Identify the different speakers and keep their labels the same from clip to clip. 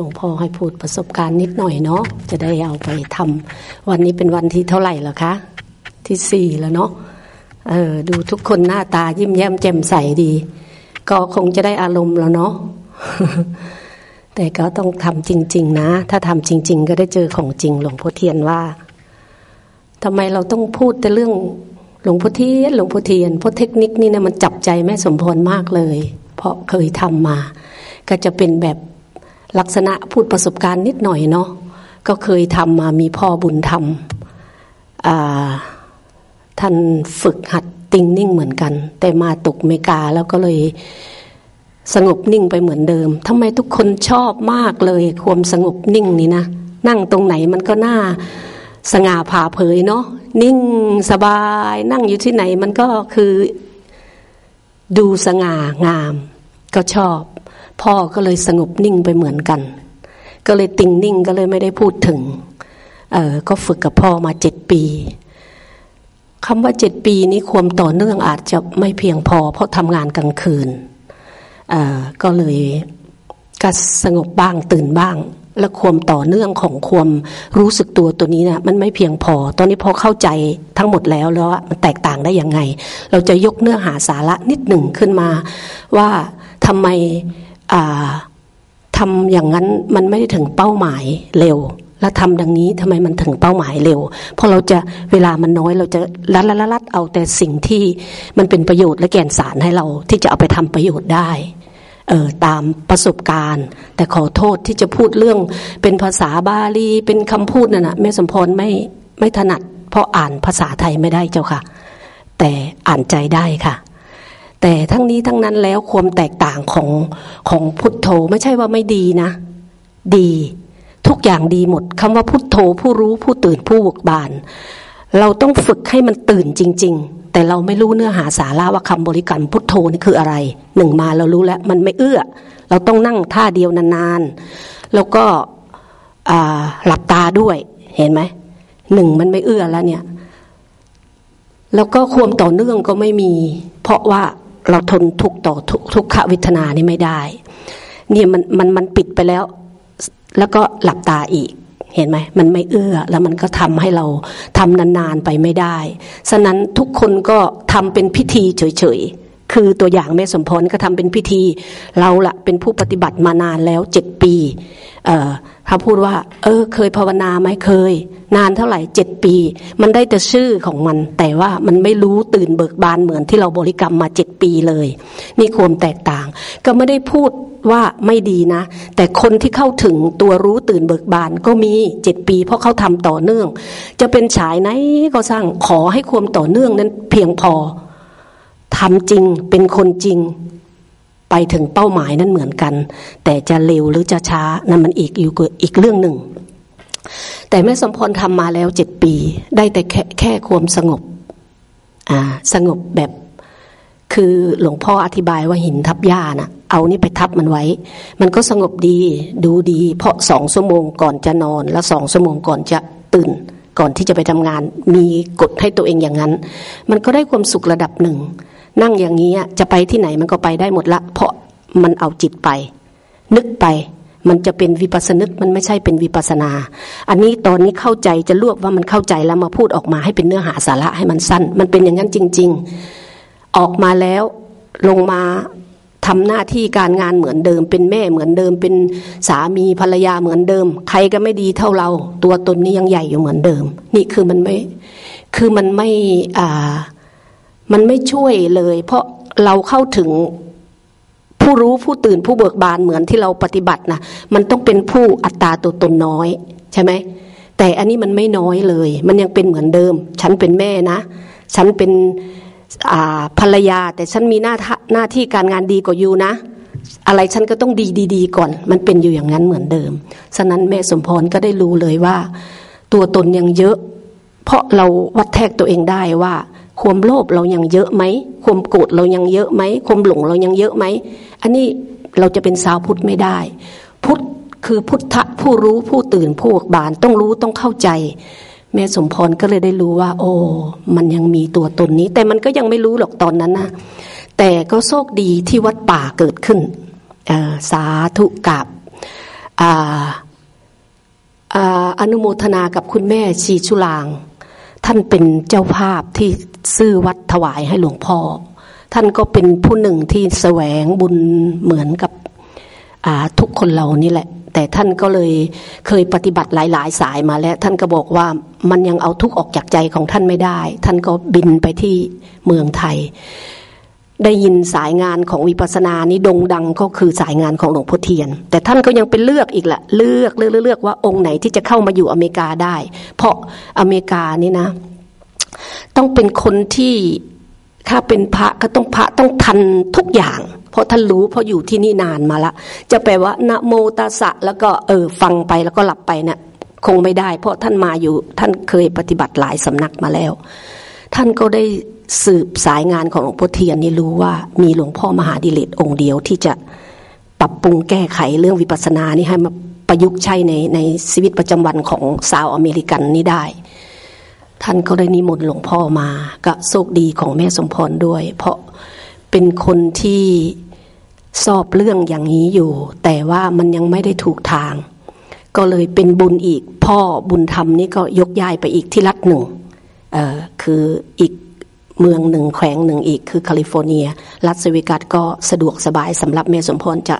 Speaker 1: ลวงพ่อให้พูดประสบการณ์นิดหน่อยเนาะจะได้เอาไปทำวันนี้เป็นวันที่เท่าไหร่แล้วคะ ที่สี่แล้วเนาะเออดูทุกคนหน้าตายิ้มแย้มแจ่มใสดี ก็คงจะได้อารมณ์แล้วเนาะแต่ก็ต้องทำจริง ๆ นะ ถ้าทำจริง ๆ ก็ได้เจอของจริงหลวงพ่อเทียนว่าทำไมเราต้องพูดแต่เรื่องหลวงพ่อเทียนหลวงพ่อเทียนเพราะเทคนิคนี่นะมันจับใจแม่สมพรมากเลย เพราะเคยทำมา ก็จะเป็นแบบ ลักษณะพูดประสบการณ์นิดหน่อยเนาะก็เคยทำมามีพ่อบุญทำท่านฝึกหัดติงนิ่งเหมือนกัน แต่มาตกเมกาแล้วก็เลยสงบนิ่งไปเหมือนเดิมทำไมทุกคนชอบมากเลยความสงบนิ่งนี่นะ นั่งตรงไหนมันก็น่าสง่าผ่าเผยเนาะนิ่งสบาย นั่งอยู่ที่ไหนมันก็คือดูสง่างาม ก็ชอบ พ่อก็เลยสงบนิ่งไปเหมือนกัน ก็เลยติงนิ่งก็เลยไม่ได้พูดถึง เออก็ฝึกกับพ่อมาเจ็ดปีคำว่าเจ็ดปีนี้ความต่อเนื่องอาจจะไม่เพียงพอ เพราะทำงานกลางคืนก็เลยก็สงบบ้างตื่นบ้าง และความต่อเนื่องของความรู้สึกตัวตัวนี้เนะี่ยมันไม่เพียงพอ ตอนนี้พอเข้าใจทั้งหมดแล้วแล้วมันแตกต่างได้ยังไง เราจะยกเนื้อหาสาระนิดหนึ่งขึ้นมาว่าทำไม ทำอย่างนั้นมันไม่ได้ถึงเป้าหมายเร็ว แล้วทำดังนี้ทำไมมันถึงเป้าหมายเร็ว เพราะเราจะเวลามันน้อยเราจะลัดลัดลัดเอาแต่สิ่งที่มันเป็นประโยชน์และแก่นสารให้เราที่จะเอาไปทำประโยชน์ได้เออตามประสบการณ์ แต่ขอโทษที่จะพูดเรื่องเป็นภาษาบาลีเป็นคำพูดนั่นนะแม่สมพรไม่ไม่ถนัด เพราะอ่านภาษาไทยไม่ได้เจ้าค่ะ แต่อ่านใจได้ค่ะ แต่ทั้งนี้ทั้งนั้นแล้วความแตกต่างของของพุทโธไม่ใช่ว่าไม่ดีนะ ดีทุกอย่างดีหมดคำว่าพุทโธผู้รู้ผู้ตื่นผู้บกบาน เราต้องฝึกให้มันตื่นจริง ๆ แต่เราไม่รู้เนื้อหาสาระว่าคำบริกรรมพุทโธนี่คืออะไร หนึ่งมาเรารู้แล้วมันไม่เอื้อ เราต้องนั่งท่าเดียวนานๆ แล้วก็หลับตาด้วยเห็นไหมหนึ่งมันไม่เอื้อแล้วเนี่ย แล้วก็ความต่อเนื่องก็ไม่มี เพราะว่า เราทนทุกต่อทุกทุกขวิทนานี่ไม่ได้ เนี่ยมันมันมันปิดไปแล้ว แล้วก็หลับตาอีกเห็นไหมมันไม่เอื้อแล้วมันก็ทำให้เราทำนานๆไปไม่ได้ฉะนั้นทุกคนก็ทำเป็นพิธีเฉยๆ คือตัวอย่างแม่สมพรก็ทำเป็นพิธี เราละเป็นผู้ปฏิบัติมานานแล้วเจ็ดปีเออถ้าพูดว่า เออ เคยภาวนาไหมเคย นานเท่าไหร่เจ็ดปี มันได้แต่ชื่อของมัน แต่ว่ามันไม่รู้ตื่นเบิกบานเหมือนที่เราบริกรรมมาเจ็ดปีเลย นี่ความแตกต่าง ก็ไม่ได้พูดว่าไม่ดีนะ แต่คนที่เข้าถึงตัวรู้ตื่นเบิกบานก็มีเจ็ดปี เพราะเขาทำต่อเนื่อง จะเป็นฉายไหนก็สร้างขอให้ความต่อเนื่องนั้นเพียงพอ ทำจริงเป็นคนจริง ไปถึงเป้าหมายนั้นเหมือนกัน แต่จะเร็วหรือจะช้านั้นมันอีกอยู่อีกเรื่องหนึ่ง แต่แม่สมพรทำมาแล้วเจ็ดปี ได้แต่แค่แค่ความสงบอ่าสงบแบบคือหลวงพ่ออธิบายว่าหินทับหญ้านะ่ะ เอานี่ไปทับมันไว้ มันก็สงบดี ดูดี เพราะสองชั่วโมงก่อนจะนอน แล้วสองชั่วโมงก่อนจะตื่น ก่อนที่จะไปทำงาน มีกฎให้ตัวเองอย่างนั้น มันก็ได้ความสุขระดับหนึ่ง นั่งอย่างนี้จะไปที่ไหนมันก็ไปได้หมดละ เพราะมันเอาจิตไป นึกไปมันจะเป็นวิปัสสนึกมันไม่ใช่เป็นวิปัสนา อันนี้ตอนนี้เข้าใจจะรวบว่ามันเข้าใจแล้วมาพูดออกมาให้เป็นเนื้อหาสาระให้มันสั้น มันเป็นอย่างนั้นจริง ๆ ออกมาแล้วลงมาทำหน้าที่การงานเหมือนเดิม เป็นแม่เหมือนเดิม เป็นสามีภรรยาเหมือนเดิม ใครก็ไม่ดีเท่าเรา ตัวตนนี้ยังใหญ่อยู่เหมือนเดิม นี่คือมันไม่ คือมันไม่อ่า มันไม่ช่วยเลย เพราะเราเข้าถึงผู้รู้ผู้ตื่นผู้เบิกบานเหมือนที่เราปฏิบัตินะมันต้องเป็นผู้อัตตาตัวตนน้อย ใช่ไหมแต่อันนี้มันไม่น้อยเลย มันยังเป็นเหมือนเดิม ฉันเป็นแม่นะ ฉันเป็นภรรยา แต่ฉันมีหน้าหน้าที่การงานดีกว่าอยู่นะ อะไรฉันก็ต้องดีดีก่อน มันเป็นอยู่อย่างนั้นเหมือนเดิมฉะนั้นแม่สมพรก็ได้รู้เลยว่า ตัวตนยังเยอะ เพราะเราวัดแทกตัวเองได้ว่า ความโลภเรายังเยอะไหมความโกรธเรายังเยอะไหมความหลงเรายังเยอะไหมอันนี้เราจะเป็นสาวพุทธไม่ได้ พุทธคือพุทธะผู้รู้ผู้ตื่นผู้บานต้องรู้ต้องเข้าใจ แม่สมพรก็เลยได้รู้ว่า โอ้มันยังมีตัวตนนี้ แต่มันก็ยังไม่รู้หรอกตอนนั้นนะแต่ก็โชคดีที่วัดป่าเกิดขึ้นสาธุกับออนุโมทนากับคุณแม่ชีชุลาง ท่านเป็นเจ้าภาพที่ซื้อวัดถวายให้หลวงพ่อ ท่านก็เป็นผู้หนึ่งที่แสวงบุญเหมือนกับทุกคนเรานี่แหละ แต่ท่านก็เลยเคยปฏิบัติหลาย ๆ สายมาแล้ว ท่านก็บอกว่ามันยังเอาทุกออกจากใจของท่านไม่ได้ ท่านก็บินไปที่เมืองไทย ได้ยินสายงานของวิปัสสนานี้ดงดังก็คือสายงานของหลวงพ่อเทียน แต่ท่านก็ยังเป็นเลือกอีกแหละเลือกเลือกเลือกว่าองค์ไหนที่จะเข้ามาอยู่อเมริกาได้ เพราะอเมริกานี่นะ ต้องเป็นคนที่ถ้าเป็นพระก็ต้องพระต้องทันทุกอย่าง เพราะท่านรู้เพราะอยู่ที่นี่นานมาละ จะแปลว่านะโมตัสสะแล้วก็เออฟังไปแล้วก็หลับไปนะ่ะคงไม่ได้ เพราะท่านมาอยู่ท่านเคยปฏิบัติหลายสำนักมาแล้ว ท่านก็ได้ สืบสายงานของหลวงพ่อเทียนนี่รู้ว่ามีหลวงพ่อมหาดิเลตองค์เดียวที่จะปรับปรุงแก้ไขเรื่องวิปัสสนานี่ให้มาประยุกต์ใช้ในในชีวิตประจำวันของสาวอเมริกันนี่ได้ ท่านก็ได้นิมนต์หลวงพ่อมาก็โชคดีของแม่สมพรด้วย เพราะเป็นคนที่สอบเรื่องอย่างนี้อยู่ แต่ว่ามันยังไม่ได้ถูกทาง ก็เลยเป็นบุญอีก พ่อบุญธรรมนี่ก็ยกย้ายไปอีกที่รัฐหนึ่งคืออีก เมืองหนึ่งแขวงหนึ่งอีกคือแคลิฟอร์เนีย รัฐสวิกัตก็สะดวกสบายสำหรับแม่สมพรจะ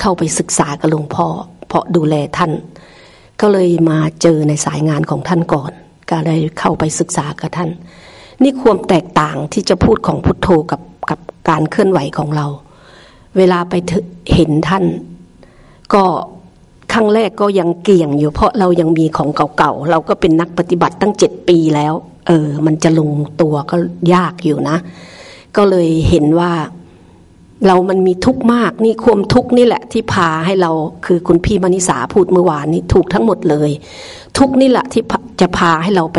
Speaker 1: เข้าไปศึกษากับหลวงพ่อ เพราะดูแลท่าน ก็เลยมาเจอในสายงานของท่านก่อน ก็เลยเข้าไปศึกษากับท่าน นี่ความแตกต่างที่จะพูดของพุทโธกับกับการเคลื่อนไหวของเรา เวลาไปเห็นท่าน ก็ ครั้งแรกก็ยังเกี่ยงอยู่ เพราะเรายังมีของเก่าๆ เราก็เป็นนักปฏิบัติตั้งเจ็ดปีแล้ว เออ มันจะลงตัวก็ยากอยู่นะ ก็เลยเห็นว่าเรามันมีทุกข์มากนี่ความทุกข์นี่แหละที่พาให้เราคือคุณพี่มณิสาพูดเมื่อวานนี้ถูกทั้งหมดเลย ทุกนี่แหละที่จะพาให้เราไป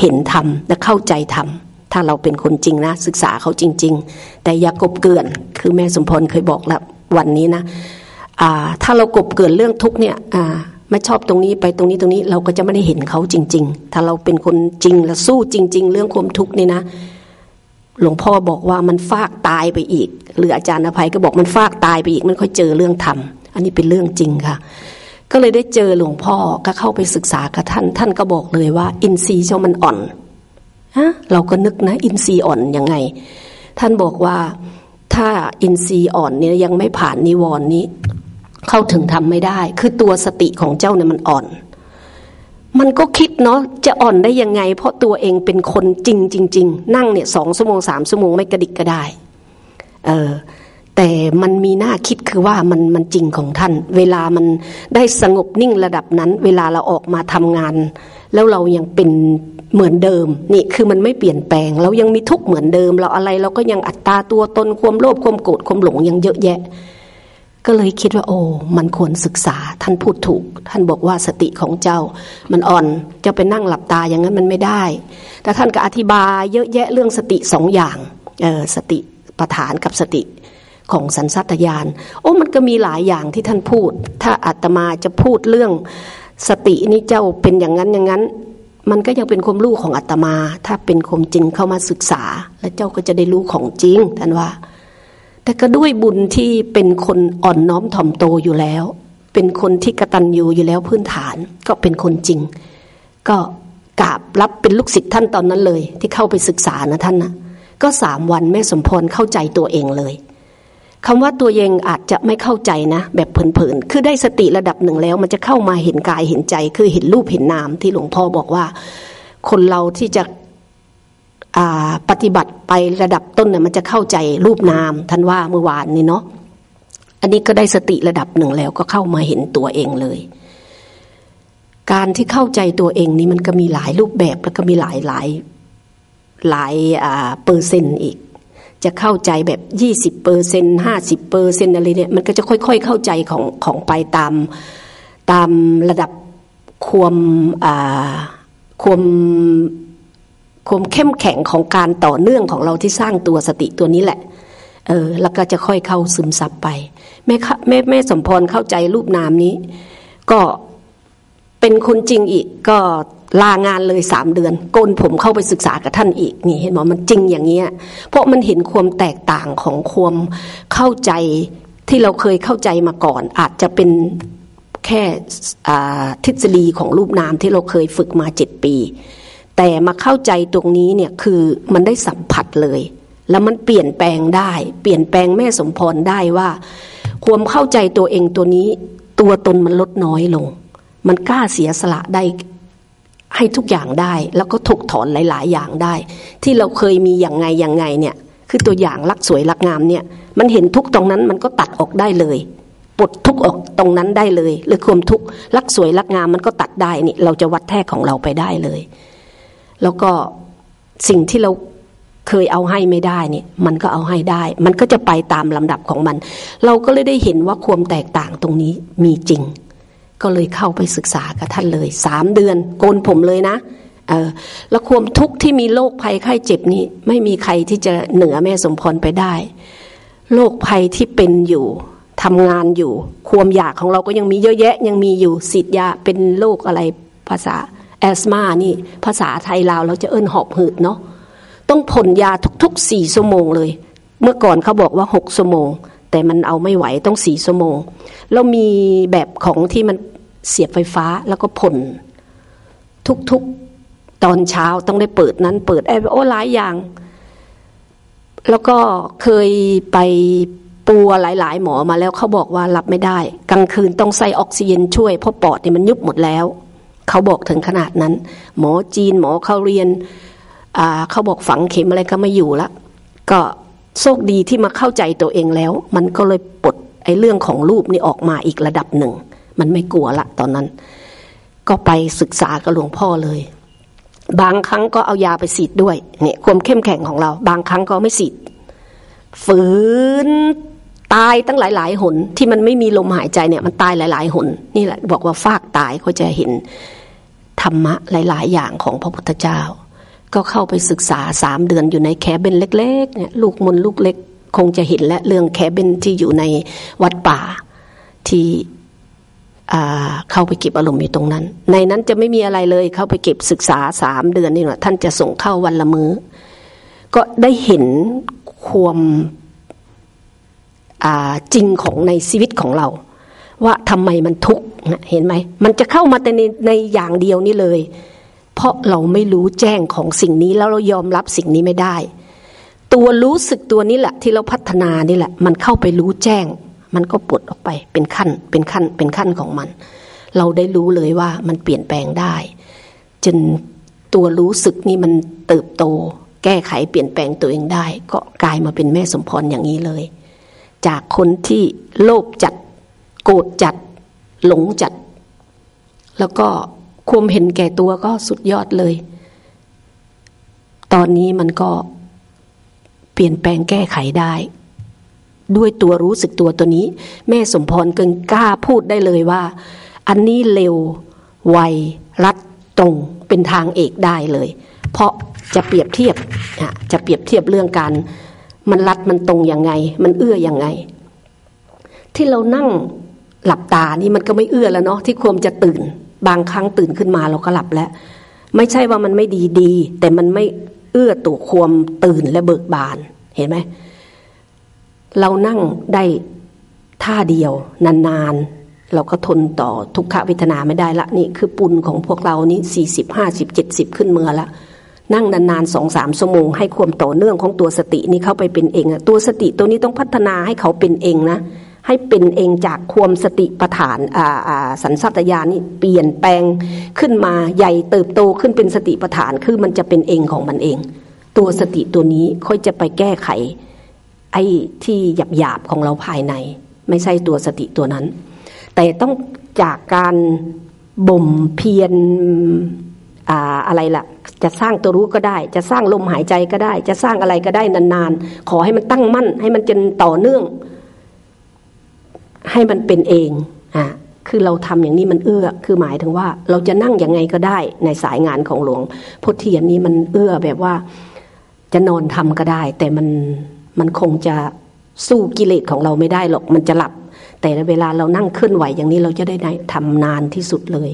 Speaker 1: เห็นธรรมและเข้าใจธรรมถ้าเราเป็นคนจริงนะ ศึกษาเขาจริง ๆ แต่อย่ากบเกินคือแม่สมพรเคยบอกแล้ววันนี้นะ ถ้าเรากบเกินเรื่องทุกเนี่ยไม่ชอบตรงนี้ไปตรงนี้ตรงนี้เราก็จะไม่ได้เห็นเขาจริง ๆ ถ้าเราเป็นคนจริงและสู้จริง ๆ เรื่องความทุกข์นี่นะ หลวงพ่อบอกว่ามันฟากตายไปอีก หรืออาจารย์อภัยก็บอกมันฟากตายไปอีกมันค่อยเจอเรื่องธรรมอันนี้เป็นเรื่องจริงค่ะ ก็เลยได้เจอหลวงพ่อก็เข้าไปศึกษากับท่าน ท่านก็บอกเลยว่า อินทรีย์เจ้ามันอ่อนฮะเราก็นึกนะ อินทรีย์อ่อนยังไง ท่านบอกว่าถ้าอินทรีย์อ่อนเนี่ยยังไม่ผ่านนิวรณ์นี้ เข้าถึงทำไม่ได้ คือตัวสติของเจ้าเนี่ยมันอ่อน มันก็คิดเนาะจะอ่อนได้ยังไง เพราะตัวเองเป็นคนจริงจริงๆนั่งเนี่ยสองชั่วโมงสามชั่วโมงไม่กระดิกก็ได้เออแต่มันมีหน้าคิดคือว่ามันมันจริงของท่าน เวลามันได้สงบนิ่งระดับนั้น เวลาเราออกมาทำงาน แล้วเรายังเป็นเหมือนเดิมนี่คือมันไม่เปลี่ยนแปลง เรายังมีทุกข์เหมือนเดิม เราอะไรเราก็ยังอัตตาตัวตนความโลภความโกรธความหลงยังเยอะแยะ ก็เลยคิดว่าโอ้มันควรศึกษาท่านพูดถูก ท่านบอกว่าสติของเจ้า มันอ่อนจะไปนั่งหลับตาอย่างนั้นมันไม่ได้ แต่ท่านก็อธิบายเยอะแยะเรื่องสติสองอย่างออสติประธานกับสติของสันสัตยาน โอ้มันก็มีหลายอย่างที่ท่านพูด ถ้าอาตมาจะพูดเรื่องสตินี่เจ้าเป็นอย่างนั้นอย่างนั้น มันก็ยังเป็นความรู้ของอาตมา ถ้าเป็นความจริงเข้ามาศึกษา แล้วเจ้าก็จะได้รู้ของจริงท่านว่า แต่ก็ด้วยบุญที่เป็นคนอ่อนน้อมถ่อมโตอยู่แล้ว เป็นคนที่กระตันอยู่อยู่แล้วพื้นฐานก็เป็นคนจริง ก็กราบรับเป็นลูกศิษย์ท่านตอนนั้นเลย ที่เข้าไปศึกษานะท่านนะก็สามวันแม่สมพรเข้าใจตัวเองเลยคำว่าตัวเองอาจจะไม่เข้าใจนะ แบบเผินๆ คือได้สติระดับหนึ่งแล้ว มันจะเข้ามาเห็นกายเห็นใจ คือเห็นรูปเห็นนามที่หลวงพ่อบอกว่า คนเราที่จะ ปฏิบัติไประดับต้นเนี่ยมันจะเข้าใจรูปนามท่านว่าเมื่อวานนี้เนาะอันนี้ก็ได้สติระดับหนึ่งแล้วก็เข้ามาเห็นตัวเองเลย การที่เข้าใจตัวเองนี้มันก็มีหลายรูปแบบแล้วก็มีหลายหลายหลายเปอร์เซ็นต์อีก จะเข้าใจแบบยี่สิบเปอร์เซ็นห้าสิบเปอร์เซ็นอะไรเนี่ยมันก็จะค่อยๆเข้าใจของของไปตามตามระดับความความ ความเข้มแข็งของการต่อเนื่องของเราที่สร้างตัวสติตัวนี้แหละเออแล้วก็จะค่อยเข้าซึมซับไปแม่แม่แม่สมพรเข้าใจรูปนามนี้ ก็เป็นคนจริงอีกก็ลางานเลยสามเดือนโกนผมเข้าไปศึกษากับท่านอีกนี่เห็นไหมมันจริงอย่างเงี้ยเพราะมันเห็นความแตกต่างของความเข้าใจที่เราเคยเข้าใจมาก่อน อาจจะเป็นแแค่ทฤษฎีของรูปนามที่เราเคยฝึกมาเจ็ดปี แต่มาเข้าใจตรงนี้เนี่ยคือมันได้สัมผัสเลย แล้วมันเปลี่ยนแปลงได้ เปลี่ยนแปลงแม่สมพรได้ว่า ความเข้าใจตัวเองตัวนี้ ตัวตนมันลดน้อยลง มันกล้าเสียสละได้ให้ทุกอย่างได้ แล้วก็ถกถอนหลาย ๆ อย่างได้ ที่เราเคยมีอย่างไงอย่างไงเนี่ย คือตัวอย่างรักสวยรักงามเนี่ย มันเห็นทุกตรงนั้นมันก็ตัดออกได้เลยปลดทุกออกตรงนั้นได้เลยหรือความทุกข์รักสวยรักงามมันก็ตัดได้นี่เราจะวัดแท้ของเราไปได้เลย แล้วก็สิ่งที่เราเคยเอาให้ไม่ได้เนี่ย มันก็เอาให้ได้ มันก็จะไปตามลำดับของมัน เราก็เลยได้เห็นว่าความแตกต่างตรงนี้มีจริง ก็เลยเข้าไปศึกษากับท่านเลยสามเดือน โกนผมเลยนะเออแล้วความทุกข์ที่มีโรคภัยไข้เจ็บนี้ ไม่มีใครที่จะเหนือแม่สมพรไปได้โรคภัยที่เป็นอยู่ทำงานอยู่ ความอยากของเราก็ยังมีเยอะแยะ ยังมีอยู่สิทธิ์ยาเป็นโรคอะไรภาษา แอสมานี่ ภาษาไทยลาวเราจะเอิ้นหอบหืดเนาะต้องผลยาทุกๆสี่ชั่วโมงเลย เมื่อก่อนเขาบอกว่าหกชั่วโมง แต่มันเอาไม่ไหวต้องสี่ชั่วโมงเรามีแบบของที่มันเสียบไฟฟ้าแล้วก็ผลทุกๆตอนเช้าต้องได้เปิดนั้นเปิดไอ้โอ้หลายอย่าง แล้วก็เคยไปปัวหลาย ๆ หมอมาแล้วเขาบอกว่ารับไม่ได้ กลางคืนต้องใส่ออกซิเจนช่วยเพราะปอดเนี่ยมันยุบหมดแล้ว เขาบอกถึงขนาดนั้น หมอจีนหมอเขาเรียนเขาบอกฝังเข็มอะไรก็ไม่อยู่ละก็โชคดีที่มาเข้าใจตัวเองแล้ว มันก็เลยปลดไอ้เรื่องของรูปนี่ออกมาอีกระดับหนึ่ง มันไม่กลัวละตอนนั้น ก็ไปศึกษากับหลวงพ่อเลย บางครั้งก็เอายาไปสีดด้วยเนี่ยความเข้มแข็งของเรา บางครั้งก็ไม่สีดฝืนตายตั้งหลาย ๆ หนที่มันไม่มีลมหายใจเนี่ยมันตายหลาย ๆ หนนี่แหละบอกว่าฟากตายเขาจะเห็น ธรรมะหลาย ๆ อย่างของพระพุทธเจ้า ก็เข้าไปศึกษาสามเดือนอยู่ในแคเบนเล็กๆเนี่ยลูกมนลูกเล็ก คงจะเห็นและเรื่องแคเบนที่อยู่ในวัดป่าที่เข้าไปเก็บอารมณ์อยู่ตรงนั้น ในนั้นจะไม่มีอะไรเลยเข้าไปเก็บศึกษาสามเดือนนี่แหละท่านจะส่งเข้าวันละมือ้อ ก็ได้เห็นความจริงของในชีวิตของเรา ว่าทำไมมันทุกข์เห็นไหมมันจะเข้ามาแต่ในในอย่างเดียวนี้เลย เพราะเราไม่รู้แจ้งของสิ่งนี้แล้วเรายอมรับสิ่งนี้ไม่ได้ ตัวรู้สึกตัวนี้แหละ ที่เราพัฒนานี่แหละ มันเข้าไปรู้แจ้ง มันก็ปลดออกไปเป็นขั้นเป็นขั้นเป็นขั้นของมัน เราได้รู้เลยว่ามันเปลี่ยนแปลงได้ จนตัวรู้สึกนี่มันเติบโต แก้ไขเปลี่ยนแปลงตัวเองได้ ก็กลายมาเป็นแม่สมพรอย่างนี้เลย จากคนที่โลภจัด โกรธจัด หลงจัด แล้วก็ความเห็นแก่ตัวก็สุดยอดเลย ตอนนี้มันก็เปลี่ยนแปลงแก้ไขได้ ด้วยตัวรู้สึกตัวตัวนี้ แม่สมพรกินกล้าพูดได้เลยว่า อันนี้เร็ว ไว รัดตรงเป็นทางเอกได้เลย เพราะจะเปรียบเทียบจะเปรียบเทียบเรื่องการมันรัดมันตรงยังไง มันเอื้อยังไง ที่เรานั่ง หลับตานี่มันก็ไม่เอื้อแล้วเนาะที่ควมจะตื่น บางครั้งตื่นขึ้นมาเราก็หลับแล้ว ไม่ใช่ว่ามันไม่ดีดี แต่มันไม่เอื้อตัวควมตื่นและเบิกบานเห็นไหมเรานั่งได้ท่าเดียวนานๆ เราก็ทนต่อทุกขเวทนาไม่ได้ละนี่คือปุญของพวกเรานี่สี่สิบห้าสิบเจ็ดสิบขึ้นเมื่อละนั่งนานๆสองสามชั่วโมงให้ความต่อเนื่องของตัวสตินี้เข้าไปเป็นเองอะตัวสติตัวนี้ต้องพัฒนาให้เขาเป็นเองนะ ให้เป็นเองจากความสติปัฏฐานสันสัตยานี่เปลี่ยนแปลงขึ้นมาใหญ่เติบโตขึ้นเป็นสติปัฏฐานคือมันจะเป็นเองของมันเอง ตัวสติตัวนี้ค่อยจะไปแก้ไข ไอ้ที่หยาบหยาบของเราภายใน ไม่ใช่ตัวสติตัวนั้น แต่ต้องจากการบ่มเพียรอะไรล่ะ จะสร้างตัวรู้ก็ได้ จะสร้างลมหายใจก็ได้ จะสร้างอะไรก็ได้นานๆ ขอให้มันตั้งมั่น ให้มันจนต่อเนื่อง ให้มันเป็นเองอะคือเราทำอย่างนี้มันเอื้อ คือหมายถึงว่าเราจะนั่งยังไงก็ได้ในสายงานของหลวงพุทเทียนนี้มันเอื้อแบบว่าจะนอนทำก็ได้ แต่มันมันคงจะสู้กิเลสของเราไม่ได้หรอกมันจะหลับ แต่เวลาเรานั่งเคลื่อนไหวอย่างนี้เราจะได้ทำนานที่สุดเลย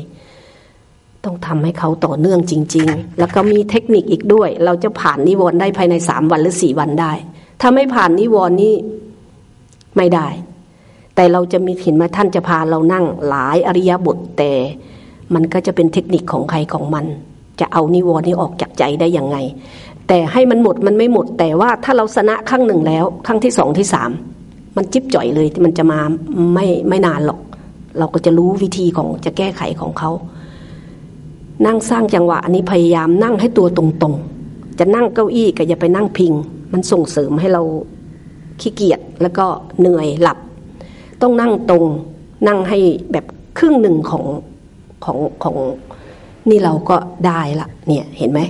Speaker 1: ต้องทำให้เขาต่อเนื่องจริง ๆ แล้วก็มีเทคนิคอีกด้วย เราจะผ่านนิวรณ์ได้ภายในสามวันหรือสี่วันได้ ถ้าไม่ผ่านนิวรณ์นี่ไม่ได้ แต่เราจะมีเห็นไหมท่านจะพาเรานั่งหลายอริยบทแต่มันก็จะเป็นเทคนิคของใครของมัน จะเอานิวรณ์นี้ออกจากใจได้ยังไง แต่ให้มันหมดมันไม่หมด แต่ว่าถ้าเราชนะครั้งหนึ่งแล้ว ครั้งที่สองที่สามมันจิ๊บจ่อยเลยมันจะมาไม่ไม่นานหรอก เราก็จะรู้วิธีของจะแก้ไขของเขา นั่งสร้างจังหวะอันนี้พยายามนั่งให้ตัวตรงๆ จะนั่งเก้าอี้ก็อย่าไปนั่งพิง มันส่งเสริมให้เราขี้เกียจแล้วก็เหนื่อยหลับ ต้องนั่งตรงนั่งให้แบบครึ่งหนึ่งของของของนี่เราก็ได้ละเนี่ยเห็นไหม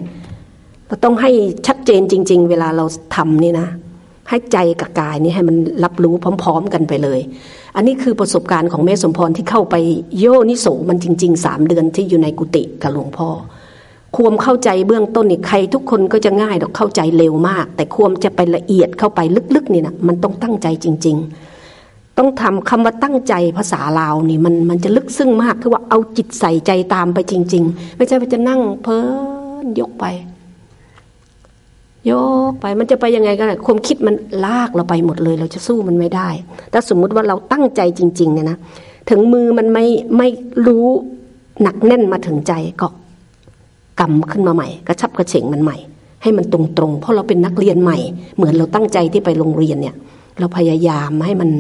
Speaker 1: เราต้องให้ชัดเจนจริง ๆ เวลาเราทำนี่นะ ให้ใจกับกายนี่ให้มันรับรู้พร้อม ๆ กันไปเลย อันนี้คือประสบการณ์ของแม่สมพรที่เข้าไปโยนิโสมันจริงๆสามเดือนที่อยู่ในกุฏิกับหลวงพ่อความเข้าใจเบื้องต้นนี่ใครทุกคนก็จะง่ายดอกเข้าใจเร็วมาก แต่ความจะไปละเอียดเข้าไปลึกๆนี่นะมันต้องตั้งใจจริง ๆ ต้องทำคำว่าตั้งใจภาษาลาวนี่มันมันจะลึกซึ้งมากคือว่าเอาจิตใส่ใจตามไปจริง ๆ ไม่ใช่ว่าจะนั่งเพ้อยกไปโยกไปมันจะไปยังไงกันความคิดมันลากเราไปหมดเลย เราจะสู้มันไม่ได้ ถ้าสมมุติว่าเราตั้งใจจริง ๆ เนี่ยนะถึงมือมันไม่ไม่รู้หนักแน่นมาถึงใจก็กำขึ้นมาใหม่ กระชับกระเฉงมันใหม่ ให้มันตรงๆ เพราะเราเป็นนักเรียนใหม่ เหมือนเราตั้งใจที่ไปโรงเรียนเนี่ย เราพยายามให้มัน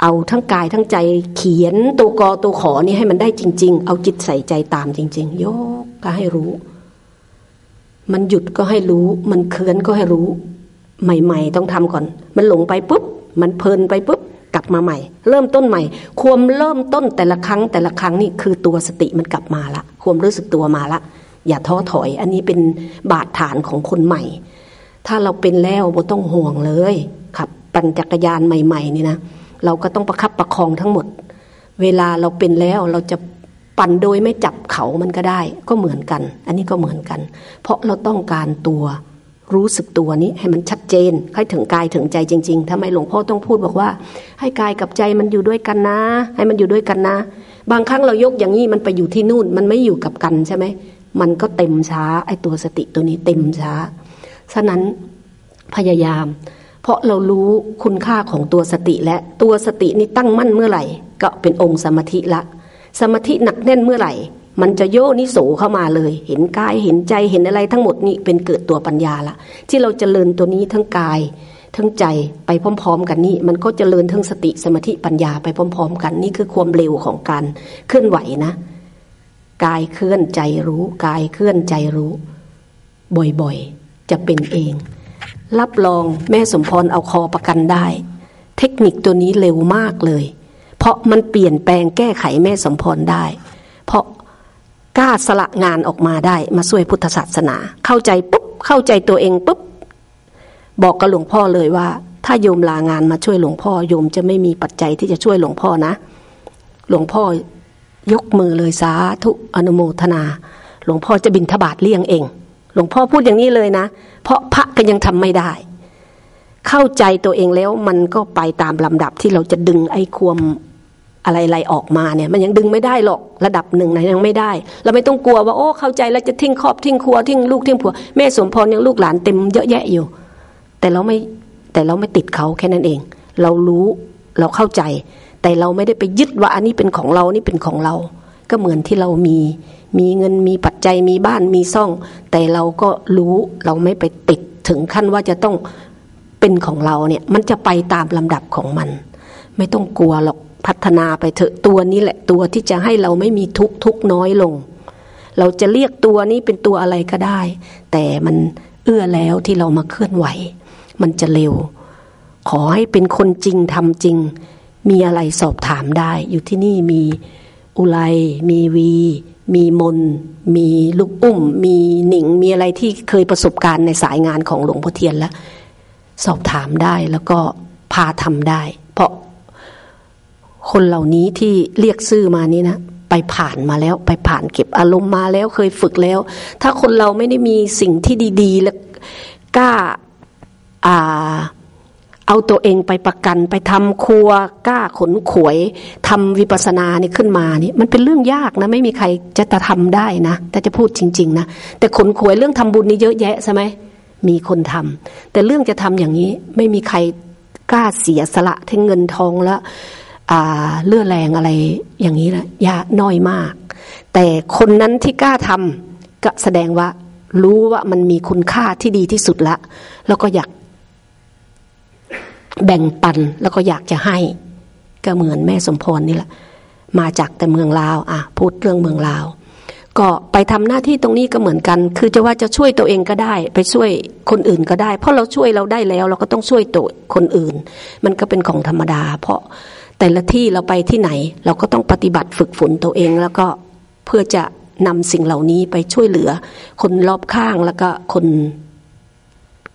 Speaker 1: เอาทั้งกายทั้งใจเขียนตัวกอตัวขอนี่ให้มันได้จริง ๆ เอาจิตใส่ใจตามจริง ๆ โยกก็ให้รู้ มันหยุดก็ให้รู้ มันเคลื่อนก็ให้รู้ ใหม่ ๆ ต้องทำก่อน มันหลงไปปุ๊บ มันเพลินไปปุ๊บ กลับมาใหม่ เริ่มต้นใหม่ ความเริ่มต้นแต่ละครั้งแต่ละครั้งนี่คือตัวสติมันกลับมาละ ความรู้สึกตัวมาละ อย่าท้อถอย อันนี้เป็นบาดฐานของคนใหม่ ถ้าเราเป็นแล้วบ่ต้องห่วงเลยขับ ปั่นจักรยานใหม่ ๆ นี่นะ เราก็ต้องประคับประคองทั้งหมด เวลาเราเป็นแล้วเราจะปั่นโดยไม่จับเขามันก็ได้ ก็เหมือนกัน อันนี้ก็เหมือนกัน เพราะเราต้องการตัวรู้สึกตัวนี้ให้มันชัดเจนให้ถึงกายถึงใจจริงๆทำไมหลวงพ่อต้องพูดบอกว่า ให้กายกับใจมันอยู่ด้วยกันนะ ให้มันอยู่ด้วยกันนะ บางครั้งเรายกอย่างนี้มันไปอยู่ที่นู่น มันไม่อยู่กับกันใช่ไหมมันก็เต็มช้าไอ้ตัวสติตัวนี้เต็มช้าฉะนั้นพยายาม เพราะเรารู้คุณค่าของตัวสติและตัวสตินี่ตั้งมั่นเมื่อไหร่ ก็เป็นองค์สมาธิละ สมาธิหนักแน่นเมื่อไหร่ มันจะโยนิโสเข้ามาเลย เห็นกายเห็นใจเห็นอะไรทั้งหมดนี่เป็นเกิดตัวปัญญาละ ที่เราจเจริญตัวนี้ทั้งกาย ทั้งใจไปพร้อม ๆ กันนี่มันก็จเจริญทั้งสติสมาธิปัญญาไปพร้อม ๆ กันนี่คือความเร็วของการเคลื่อนไหวนะกายเคลื่อนใจรู้ กายเคลื่อนใจรู้ บ่อยๆ จะเป็นเอง รับรองแม่สมพรเอาคอประกันได้ เทคนิคตัวนี้เร็วมากเลย เพราะมันเปลี่ยนแปลงแก้ไขแม่สมพรได้ เพราะกล้าสละงานออกมาได้มาช่วยพุทธศาสนา เข้าใจปุ๊บเข้าใจตัวเองปุ๊บบอกกับหลวงพ่อเลยว่า ถ้าโยมลางานมาช่วยหลวงพ่อโยมจะไม่มีปัจจัยที่จะช่วยหลวงพ่อนะ หลวงพ่อยกมือเลยสาธุอนุโมทนา หลวงพ่อจะบินทบาทเลี้ยงเอง หลวงพ่อพูดอย่างนี้เลยนะ เพราะพระ ก็ยังทำไม่ได้ เข้าใจตัวเองแล้วมันก็ไปตามลำดับที่เราจะดึงไอ้ความอะไรๆออกมาเนี่ย มันยังดึงไม่ได้หรอกระดับหนึ่งนะยังไม่ได้ เราไม่ต้องกลัวว่า โอ้ เข้าใจแล้วจะทิ้งครอบทิ้งครัวทิ้งลูกทิ้งผัวแม่สมพรยังลูกหลานเต็มเยอะแยะอยู่ แต่เราไม่แต่เราไม่ติดเขาแค่นั้นเอง เรารู้เราเข้าใจ แต่เราไม่ได้ไปยึดว่าอันนี้เป็นของเรานี่เป็นของเรา ก็เหมือนที่เรามี มีเงินมีปัจจัยมีบ้านมีซ่อง แต่เราก็รู้เราไม่ไปติด ถึงขั้นว่าจะต้องเป็นของเราเนี่ยมันจะไปตามลำดับของมัน ไม่ต้องกลัวหรอกพัฒนาไปเถอะตัวนี้แหละตัวที่จะให้เราไม่มีทุกทุกน้อยลง เราจะเรียกตัวนี้เป็นตัวอะไรก็ได้ แต่มันเอื้อแล้วที่เรามาเคลื่อนไหว มันจะเร็ว ขอให้เป็นคนจริงทำจริง มีอะไรสอบถามได้ อยู่ที่นี่มีอุไรมีวี มีมน มีลูกอุ้ม มีหนิง มีอะไรที่เคยประสบการณ์ในสายงานของหลวงพ่อเทียนแล้ว สอบถามได้แล้วก็พาทำได้ เพราะคนเหล่านี้ที่เรียกซื่อมานี้นะ ไปผ่านมาแล้วไปผ่านเก็บอารมณ์มาแล้วเคยฝึกแล้ว ถ้าคนเราไม่ได้มีสิ่งที่ดี ๆ แล้วกล้าอ่า เอาตัวเองไปประกันไปทำครัวกล้าขนขวยทำวิปัสสนานี่ขึ้นมานี่มันเป็นเรื่องยากนะ ไม่มีใครจะจะทำได้นะแต่จะพูดจริง ๆ นะ แต่ขนขวยเรื่องทำบุญนี่เยอะแยะใช่ไหมมีคนทำแต่เรื่องจะทำอย่างนี้ไม่มีใครกล้าเสียสละทั้งเงินทองแล้วเลื่อแรงอะไรอย่างนี้นะยากน้อยมาก แต่คนนั้นที่กล้าทำก็แสดงว่ารู้ว่ามันมีคุณค่าที่ดีที่สุดละ แล้วก็อยาก แบ่งปันแล้วก็อยากจะให้ ก็เหมือนแม่สมพรนี่แหละ มาจากแต่เมืองลาวอะพูดเรื่องเมืองลาว ก็ไปทำหน้าที่ตรงนี้ก็เหมือนกัน คือจะว่าจะช่วยตัวเองก็ได้ ไปช่วยคนอื่นก็ได้ เพราะเราช่วยเราได้แล้ว เราก็ต้องช่วยตัวคนอื่น มันก็เป็นของธรรมดา เพราะแต่ละที่เราไปที่ไหน เราก็ต้องปฏิบัติฝึกฝนตัวเองแล้วก็เพื่อจะนำสิ่งเหล่านี้ไปช่วยเหลือ คนรอบข้างแล้วก็คน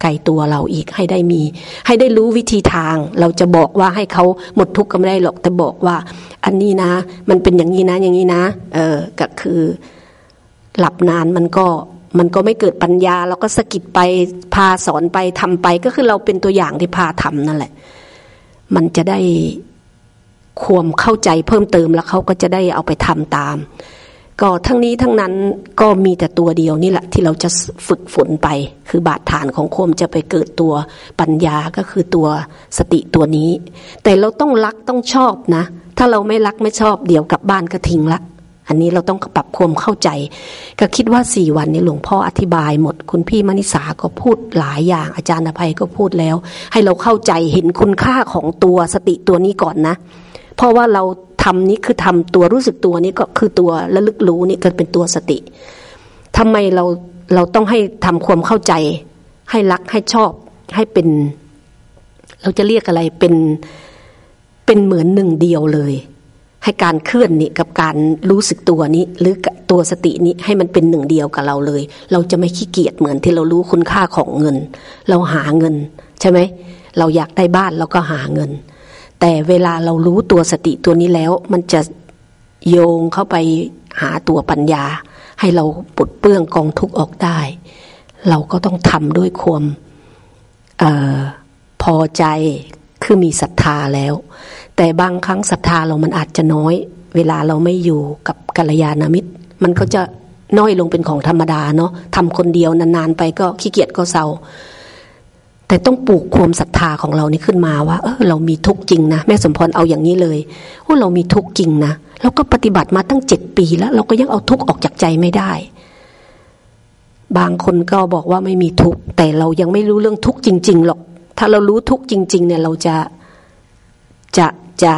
Speaker 1: ไกลตัวเราอีกให้ได้มี ให้ได้รู้วิธีทาง เราจะบอกว่าให้เขาหมดทุกข์ก็ไม่ได้หรอกแต่บอกว่า อันนี้นะ มันเป็นอย่างนี้นะ อย่างนี้นะ เออก็คือหลับนานมันก็มันก็ไม่เกิดปัญญาเราก็สะกิดไปพาสอนไปทำไปก็คือเราเป็นตัวอย่างที่พาทำนั่นแหละ มันจะได้ความเข้าใจเพิ่มเติมแล้วเขาก็จะได้เอาไปทำตาม ก็ทั้งนี้ทั้งนั้นก็มีแต่ตัวเดียวนี่แหละที่เราจะฝึกฝนไป คือบาดฐานของคมจะไปเกิดตัวปัญญาก็คือตัวสติตัวนี้ แต่เราต้องรักต้องชอบนะ ถ้าเราไม่รักไม่ชอบเดี๋ยวกลับบ้านก็ทิ้งละ อันนี้เราต้องปรับความเข้าใจ ก็คิดว่าสี่วันนี้หลวงพ่ออธิบายหมด คุณพี่มณิสาก็พูดหลายอย่างอาจารย์อภัยก็พูดแล้ว ให้เราเข้าใจเห็นคุณค่าของตัวสติตัวนี้ก่อนนะ เพราะว่าเรา ทำนี้คือทำตัวรู้สึกตัวนี้ก็คือตัวระลึกรู้นี่ก็เป็นตัวสติทำไมเราเราต้องให้ทำความเข้าใจ ให้รักให้ชอบให้เป็น เราจะเรียกอะไรเป็นเป็นเหมือนหนึ่งเดียวเลย ให้การเคลื่อนนี่กับการรู้สึกตัวนี้ หรือตัวสตินี้ให้มันเป็นหนึ่งเดียวกับเราเลย เราจะไม่ขี้เกียจเหมือนที่เรารู้คุณค่าของเงิน เราหาเงิน ใช่ไหมเราอยากได้บ้านเราก็หาเงิน แต่เวลาเรารู้ตัวสติตัวนี้แล้ว มันจะโยงเข้าไปหาตัวปัญญา ให้เราปลดเปลื้องกองทุกข์ออกได้ เราก็ต้องทำด้วยความออพอใจคือมีศรัทธาแล้ว แต่บางครั้งศรัทธาเรามันอาจจะน้อย เวลาเราไม่อยู่กับกัลยาณมิตร มันก็จะน้อยลงเป็นของธรรมดาเนาะทำคนเดียวนานๆไปก็ขี้เกียจก็เศร้า แต่ต้องปลูกความศรัทธาของเรานี่ขึ้นมาว่า เออเรามีทุกจริงนะแม่สมพรเอาอย่างนี้เลยว่าเรามีทุกจริงนะเราก็ปฏิบัติมาตั้งเจ็ดปีแล้ว เราก็ยังเอาทุกออกจากใจไม่ได้ บางคนก็บอกว่าไม่มีทุกแต่เรายังไม่รู้เรื่องทุกจริง ๆ หรอก ถ้าเรารู้ทุกจริง ๆ เนี่ยเราจะจะจะ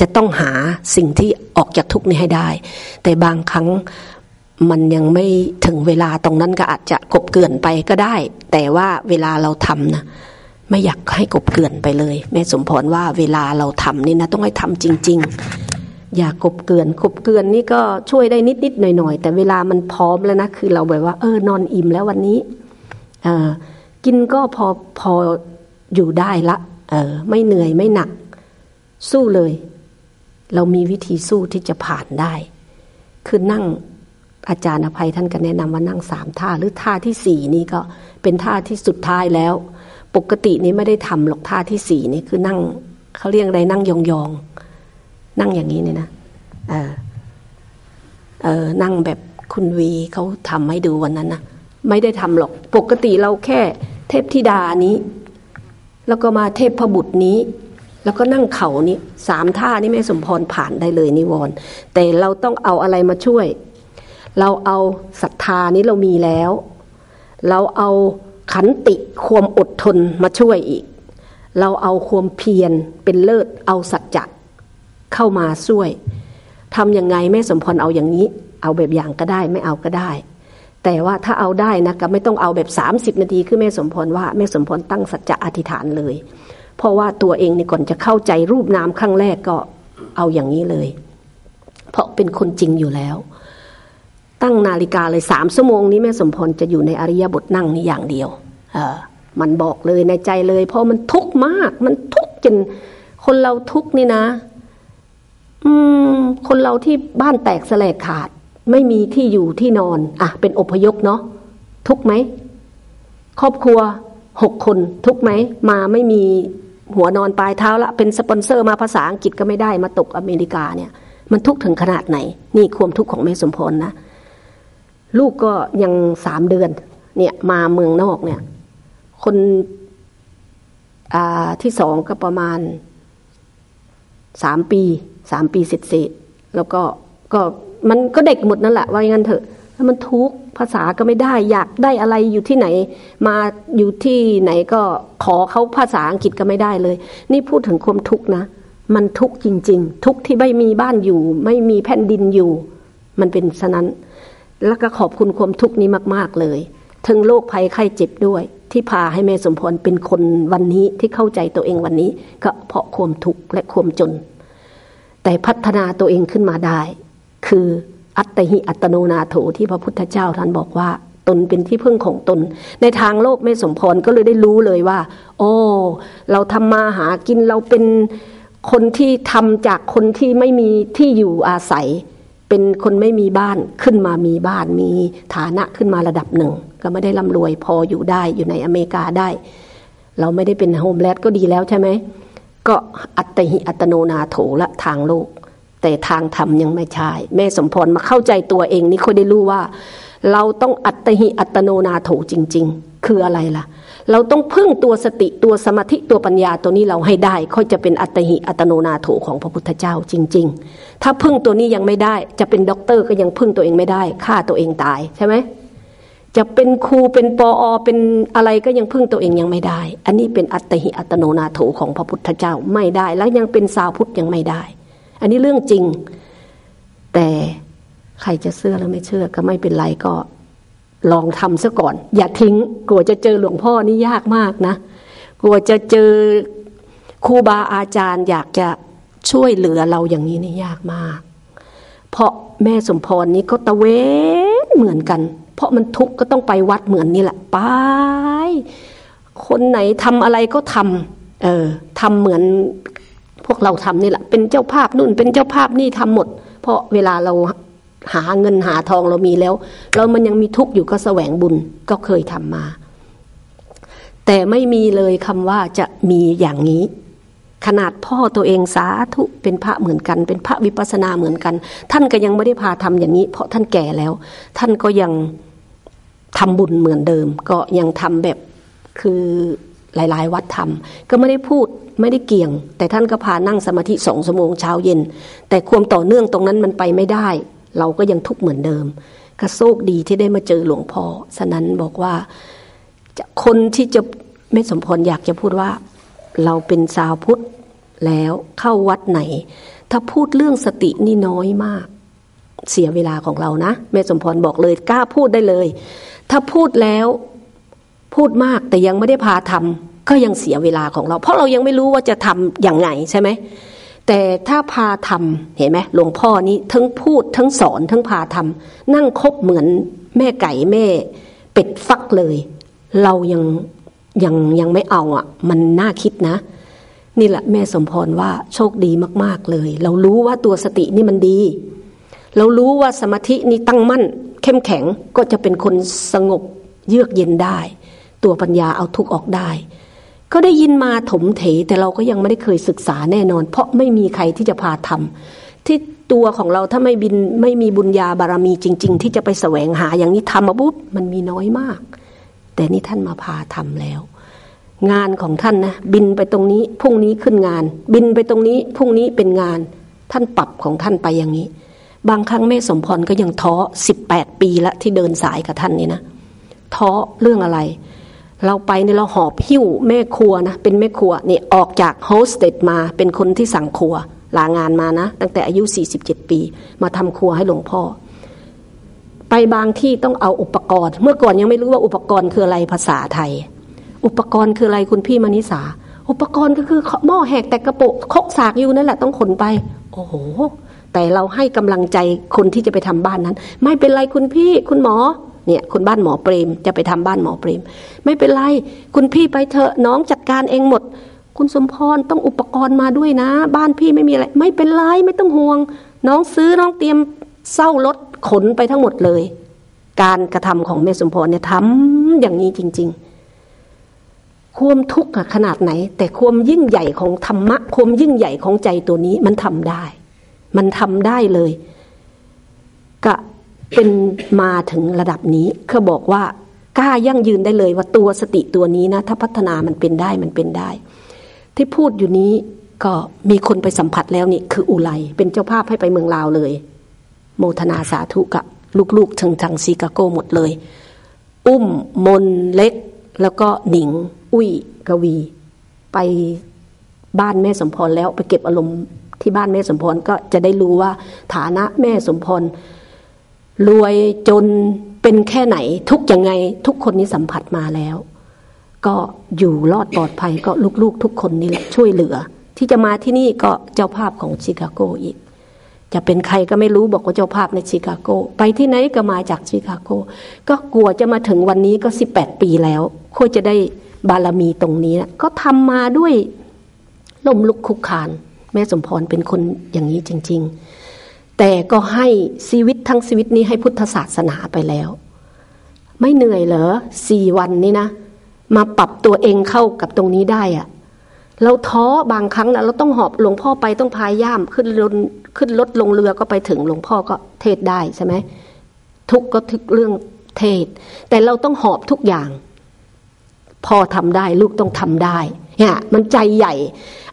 Speaker 1: จะต้องหาสิ่งที่ออกจากทุกนี้ให้ได้ แต่บางครั้ง มันยังไม่ถึงเวลาตรงนั้นก็อาจจะกบเกินไปก็ได้ แต่ว่าเวลาเราทำนะไม่อยากให้กบเกินไปเลย แม่สมพรว่าเวลาเราทำนี่นะต้องให้ทำจริง ๆ อย่ากบเกินกบเกินนี่ก็ช่วยได้นิดๆหน่อยๆแต่เวลามันพร้อมแล้วนะคือเราแบบว่า เออนอนอิ่มแล้ววันนี้เออกินก็พอพออยู่ได้ละเออไม่เหนื่อยไม่หนัก สู้เลย เรามีวิธีสู้ที่จะผ่านได้ คือนั่ง อาจารย์อภัยท่านก็แนะนำว่านั่งสามท่า หรือท่าที่สี่นี้ก็เป็นท่าที่สุดท้ายแล้ว ปกตินี้ไม่ได้ทำหรอกท่าที่สี่นี่คือนั่งเขาเรียกอะไรนั่งยองๆนั่งอย่างนี้เนี่ยนะเออเออนั่งแบบคุณวีเขาทำให้ดูวันนั้นนะไม่ได้ทำหรอก ปกติเราแค่เทพธิดานี้ แล้วก็มาเทพพบุตรนี้ แล้วก็นั่งเขานี้สามท่านี้แม่สมพรผ่านได้เลยนิวรณ์แต่เราต้องเอาอะไรมาช่วย เราเอาศรัทธานี้เรามีแล้ว เราเอาขันติความอดทนมาช่วยอีก เราเอาความเพียรเป็นเลิศเอาสัจจะเข้ามาช่วยทำยังไงแม่สมพรเอาอย่างนี้ เอาแบบอย่างก็ได้ไม่เอาก็ได้ แต่ว่าถ้าเอาได้นะก็ไม่ต้องเอาแบบสามสิบนาทีคือแม่สมพรว่าแม่สมพรตั้งสัจจะอธิษฐานเลย เพราะว่าตัวเองนี่ก่อนจะเข้าใจรูปนามครั้งแรกก็เอาอย่างนี้เลย เพราะเป็นคนจริงอยู่แล้ว ตั้งนาฬิกาเลยสามชั่วโมงนี้แม่สมพรจะอยู่ในอริยบทนั่งนี่อย่างเดียว เออมันบอกเลยในใจเลย เพราะมันทุกข์มาก มันทุกข์จนคนเราทุกข์นี่นะ อืม คนเราที่บ้านแตกแสลกขาด ไม่มีที่อยู่ที่นอนอะเป็นอพยพเนาะทุกไหมครอบครัวหกคนทุกไหมมาไม่มีหัวนอนปลายเท้าละเป็นสปอนเซอร์มาภาษาอังกฤษก็ไม่ได้มาตกอเมริกาเนี่ย มันทุกถึงขนาดไหน นี่ความทุกข์ของแม่สมพรนะ ลูกก็ยังสามเดือน เนี่ยมาเมืองนอกเนี่ย คนที่สองก็ประมาณสามปีสามปีเสร็จเสร็จแล้วก็ก็มันก็เด็กหมดนั่นแหละว่าอย่างนั้นเถอะแล้วมันทุกภาษาก็ไม่ได้ อยากได้อะไรอยู่ที่ไหน มาอยู่ที่ไหนก็ขอเขาภาษาอังกฤษก็ไม่ได้เลย นี่พูดถึงความทุกข์นะ มันทุกข์จริง ๆ ทุกข์ที่ไม่มีบ้านอยู่ ไม่มีแผ่นดินอยู่ มันเป็นฉะนั้น แล้วก็ขอบคุณความทุกข์นี้มากๆเลยถึงโรคภัยไข้เจ็บด้วย ที่พาให้แม่สมพรเป็นคนวันนี้ที่เข้าใจตัวเองวันนี้ ก็เพราะความทุกข์และความจน แต่พัฒนาตัวเองขึ้นมาได้ คืออัตหิอัตโนนาโถที่พระพุทธเจ้าท่านบอกว่าตนเป็นที่พึ่งของตน ในทางโลกแม่สมพรก็เลยได้รู้เลยว่า โอ้เราทำมาหากินเราเป็นคนที่ทำจากคนที่ไม่มีที่อยู่อาศัย เป็นคนไม่มีบ้านขึ้นมามีบ้านมีฐานะขึ้นมาระดับหนึ่ง ก็ไม่ได้ร่ำรวยพออยู่ได้อยู่ในอเมริกาได้ เราไม่ได้เป็นโฮมแลดก็ดีแล้วใช่ไหมก็อัตหิอัตโนนาโถละทางโลก แต่ทางธรรมยังไม่ใช่แม่สมพรมาเข้าใจตัวเองนี่ค่อยได้รู้ว่า เราต้องอัตหิอัตโนนาโถจริง ๆ คืออะไรล่ะ เราต้องพึ่งตัวสติตัวสมาธิตัวปัญญาตัวนี้เราให้ได้ค่อยจะเป็นอัตหิอัตโนนาโถของพระพุทธเจ้าจริง ๆ ถ้าพึ่งตัวนี้ยังไม่ได้ จะเป็นด็อกเตอร์ก็ยังพึ่งตัวเองไม่ได้ฆ่าตัวเองตายใช่ไหมจะเป็นครูเป็นปออเป็นอะไรก็ยังพึ่งตัวเองยังไม่ได้ อันนี้เป็นอัตหิอัตโนนาโถของพระพุทธเจ้าไม่ได้ แล้วยังเป็นสาวพุทธยังไม่ได้ อันนี้เรื่องจริง แต่ใครจะเชื่อหรือไม่เชื่อก็ไม่เป็นไรก็ ลองทำซะก่อน อย่าทิ้ง กลัวจะเจอหลวงพ่อนี่ยากมากนะ กลัวจะเจอครูบาอาจารย์อยากจะช่วยเหลือเราอย่างนี้นี่ยากมาก เพราะแม่สมพรนี้ก็ตะเวนเหมือนกัน เพราะมันทุกข์ก็ต้องไปวัดเหมือนนี่แหละไป คนไหนทำอะไรก็ทำเออทำเหมือนพวกเราทำนี่แหละ เป็นเจ้าภาพนู่นเป็นเจ้าภาพนี่ทำหมด เพราะเวลาเรา หาเงินหาทองเรามีแล้ว เรามันยังมีทุกข์อยู่ก็แสวงบุญก็เคยทำมา แต่ไม่มีเลยคำว่าจะมีอย่างนี้ ขนาดพ่อตัวเองสาธุเป็นพระเหมือนกัน เป็นพระวิปัสนาเหมือนกัน ท่านก็ยังไม่ได้พาทำอย่างนี้ เพราะท่านแก่แล้ว ท่านก็ยังทำบุญเหมือนเดิม ก็ยังทำแบบคือหลาย ๆ วัดทำก็ไม่ได้พูดไม่ได้เกี่ยง แต่ท่านก็พานั่งสมาธิสองชั่วโมงเช้าเย็น แต่ความต่อเนื่องตรงนั้นมันไปไม่ได้ เราก็ยังทุกข์เหมือนเดิมก็โชคดีที่ได้มาเจอหลวงพ่อฉะนั้นบอกว่าคนที่จะไม่สมพรอยากจะพูดว่า เราเป็นสาวพุทธแล้วเข้าวัดไหน ถ้าพูดเรื่องสตินี่น้อยมาก เสียเวลาของเรานะแม่สมพรบอกเลยกล้าพูดได้เลย ถ้าพูดแล้วพูดมากแต่ยังไม่ได้พาทำก็ยังเสียเวลาของเรา เพราะเรายังไม่รู้ว่าจะทำอย่างไงใช่ไหม แต่ถ้าพาทำเห็นไหมหลวงพ่อนี้ทั้งพูดทั้งสอนทั้งพาทำนั่งคบเหมือนแม่ไก่แม่ เป็ดฟักเลย เรายังยังยังไม่เอาอะ มันน่าคิดนะ นี่แหละแม่สมพรว่าโชคดีมากๆเลย เรารู้ว่าตัวสตินี่มันดี เรารู้ว่าสมาธินี่ตั้งมั่น เข้มแข็งก็จะเป็นคนสงบเยือกเย็นได้ ตัวปัญญาเอาทุกออกได้ ก็ได้ยินมาถมเถแต่เราก็ยังไม่ได้เคยศึกษาแน่นอน เพราะไม่มีใครที่จะพาทำที่ตัวของเราถ้าไม่บินไม่มีบุญญาบารมีจริง ๆ ที่จะไปแสวงหาอย่างนี้ทำมาปุ๊บมันมีน้อยมาก แต่นี่ท่านมาพาทำแล้ว งานของท่านนะบินไปตรงนี้พรุ่งนี้ขึ้นงาน บินไปตรงนี้พรุ่งนี้เป็นงาน ท่านปรับของท่านไปอย่างนี้ บางครั้งแม่สมพรก็ยังท้อสิบแปดปีละที่เดินสายกับท่านนี่นะท้อเรื่องอะไร เราไปในเราหอบหิ้วแม่ครัวนะเป็นแม่ครัวนี่ออกจากโฮสเตดมาเป็นคนที่สั่งครัวลางานมานะ ตั้งแต่อายุ 47 ปี มาทำครัวให้หลวงพ่อ ไปบางที่ต้องเอาอุปกรณ์ เมื่อก่อนยังไม่รู้ว่าอุปกรณ์คืออะไรภาษาไทย อุปกรณ์คืออะไรคุณพี่มณิสา อุปกรณ์ก็คือหม้อแหกแต่กระโปะคกสากอยู่นั่นแหละต้องขนไป โอ้โหแต่เราให้กำลังใจคนที่จะไปทำบ้านนั้น ไม่เป็นไรคุณพี่คุณหมอ เนี่ยคุณบ้านหมอเปรมจะไปทำบ้านหมอเปรม ไม่เป็นไร คุณพี่ไปเถอะน้องจัดการเองหมด คุณสมพรต้องอุปกรณ์มาด้วยนะ บ้านพี่ไม่มีอะไร ไม่เป็นไรไม่ต้องห่วง น้องซื้อน้องเตรียมเศร้ารถขนไปทั้งหมดเลย การกระทำของแม่สมพรเนี่ยทำอย่างนี้จริง ๆความทุกข์ขนาดไหน แต่ความยิ่งใหญ่ของธรรมะความยิ่งใหญ่ของใจตัวนี้มันทำได้ มันทำได้เลย เป็นมาถึงระดับนี้เขาบอกว่ากล้ายั่งยืนได้เลยว่าตัวสติตัวนี้นะถ้าพัฒนามันเป็นได้มันเป็นได้ ที่พูดอยู่นี้ก็มีคนไปสัมผัสแล้วนี่คืออุไลเป็นเจ้าภาพให้ไปเมืองลาวเลย โมทนาสาธุกับลูกๆทางทางซิกาโกหมดเลย อุ้มมนเล็ก แล้วก็หนิง อุ้ยกวี ไปบ้านแม่สมพรแล้วไปเก็บอารมณ์ที่บ้านแม่สมพรก็จะได้รู้ว่าฐานะแม่สมพร รวยจนเป็นแค่ไหน ทุกยังไงทุกคนนี้สัมผัสมาแล้ว ก็อยู่รอดปลอดภัยก็ลูกๆ ทุกคนนี่แหละช่วยเหลือ ที่จะมาที่นี่ก็เจ้าภาพของชิคาโกอีก จะเป็นใครก็ไม่รู้บอกว่าเจ้าภาพในชิคาโก ไปที่ไหนก็มาจากชิคาโก ก็กลัวจะมาถึงวันนี้ก็สิบแปดปีแล้วควรจะได้บารมีตรงนี้นะก็ทำมาด้วยล่มลุกคุกคาน แม่สมพรเป็นคนอย่างนี้จริง ๆ แต่ก็ให้ชีวิตทั้งชีวิตนี้ให้พุทธศาสนาไปแล้ว ไม่เหนื่อยเหรอสี่วันนี้นะ มาปรับตัวเองเข้ากับตรงนี้ได้อะเราท้อบางครั้งนะเราต้องหอบหลวงพ่อไปต้องพายย่ามขึ้นรถขึ้นรถลงเรือก็ไปถึงหลวงพ่อก็เทศได้ใช่ไหมทุกก็ทุกเรื่องเทศ แต่เราต้องหอบทุกอย่าง พ่อทำได้ลูกต้องทำได้เนี่ยมันใจใหญ่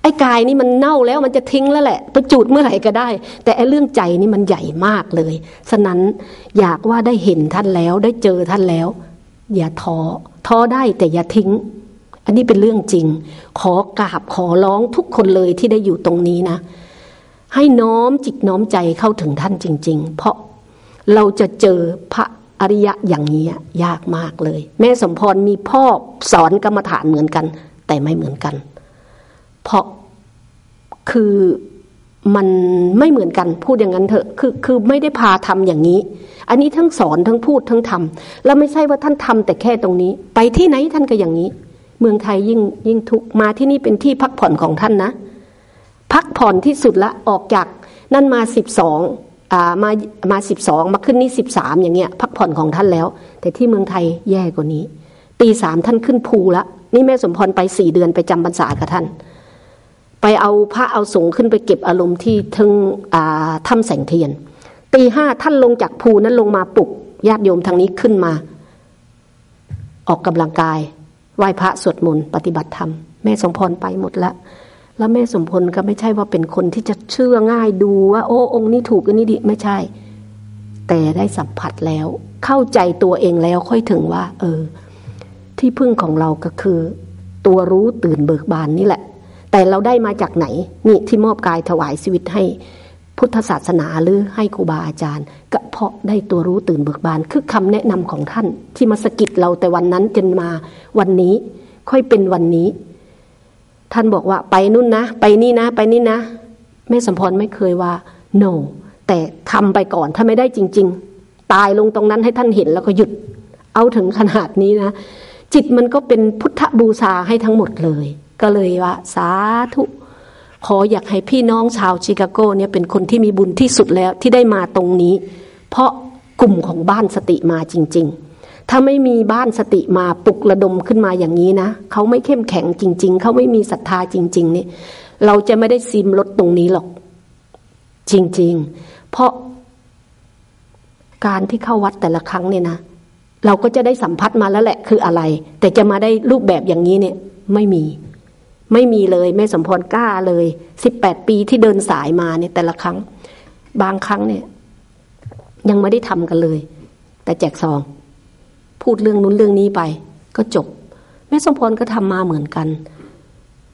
Speaker 1: ไอ้กายนี่มันเน่าแล้วมันจะทิ้งแล้วแหละไปจูดเมื่อไหร่ก็ได้ แต่ไอ้เรื่องใจนี่มันใหญ่มากเลยฉะนั้นอยากว่าได้เห็นท่านแล้วได้เจอท่านแล้ว อย่าท้อท้อได้แต่อย่าทิ้ง อันนี้เป็นเรื่องจริง ขอกราบขอร้องทุกคนเลยที่ได้อยู่ตรงนี้นะ ให้น้อมจิตน้อมใจเข้าถึงท่านจริง ๆ เพราะเราจะเจอพระ อริยะอย่างนี้ยากมากเลย แม่สมพรมีพ่อสอนกรรมฐานเหมือนกัน แต่ไม่เหมือนกัน เพราะคือมันไม่เหมือนกันพูดอย่างนั้นเถอะคือคือไม่ได้พาทำอย่างนี้ อันนี้ทั้งสอนทั้งพูดทั้งทำแล้วไม่ใช่ว่าท่านทำแต่แค่ตรงนี้ ไปที่ไหนท่านก็อย่างนี้ เมืองไทยยิ่งยิ่งทุกมาที่นี่เป็นที่พักผ่อนของท่านนะ พักผ่อนที่สุดละออกจากนั่นมาสิบสอง มามาสิบสองมาขึ้นนี่สิบสามอย่างเงี้ยพักผ่อนของท่านแล้ว แต่ที่เมืองไทยแย่กว่านี้ ตีสามท่านขึ้นภูละนี่แม่สมพรไปสี่เดือนไปจำพรรษากับท่าน ไปเอาพระเอาสงขึ้นไปเก็บอารมณ์ที่ทึงถ้ำแสงเทียน ตีห้าท่านลงจากภูนั้นลงมาปลุกญาติโยมทางนี้ขึ้นมา ออกกำลังกายไหว้พระสวดมนต์ปฏิบัติธรรม แม่สมพรไปหมดละ แล้วแม่สมพลก็ไม่ใช่ว่าเป็นคนที่จะเชื่อง่ายดูว่า โอ้องค์นี้ถูกอันนี้ดีไม่ใช่ แต่ได้สัมผัสแล้ว เข้าใจตัวเองแล้วค่อยถึงว่า เออ ที่พึ่งของเราก็คือ ตัวรู้ตื่นเบิกบานนี่แหละ แต่เราได้มาจากไหน นี่ที่มอบกายถวายชีวิตให้พุทธศาสนาหรือให้ครูบาอาจารย์ก็เพราะได้ตัวรู้ตื่นเบิกบาน คือคำแนะนำของท่าน ที่มาสกิดเราแต่วันนั้นจนมาวันนี้ ค่อยเป็นวันนี้ ท่านบอกว่าไปนู่นนะ ไปนี่นะ ไปนี่นะแม่สมพรไม่เคยว่า no แต่ทำไปก่อนถ้าไม่ได้จริง ๆ ตายลงตรงนั้นให้ท่านเห็นแล้วก็หยุด เอาถึงขนาดนี้นะ จิตมันก็เป็นพุทธบูชาให้ทั้งหมดเลย ก็เลยว่า สาธุ ขออยากให้พี่น้องชาวชิคาโกเนี่ยเป็นคนที่มีบุญที่สุดแล้วที่ได้มาตรงนี้ เพราะกลุ่มของบ้านสติมาจริง ๆ ถ้าไม่มีบ้านสติมาปลุกระดมขึ้นมาอย่างนี้นะเขาไม่เข้มแข็งจริง ๆเขาไม่มีศรัทธาจริง ๆ นี่ เราจะไม่ได้ซิมลดตรงนี้หรอก จริง ๆ เพราะการที่เข้าวัดแต่ละครั้งเนี่ยนะเราก็จะได้สัมผัสมาแล้วแหละคืออะไร แต่จะมาได้รูปแบบอย่างนี้เนี่ย ไม่มี ไม่มีเลยแม่สมพรกล้าเลยสิบแปดปีที่เดินสายมาเนี่ย แต่ละครั้ง บางครั้งเนี่ย ยังไม่ได้ทำกันเลย แต่แจกซอง พูดเรื่องนู้นเรื่องนี้ไป ก็จบ แม่สมพรก็ทำมาเหมือนกัน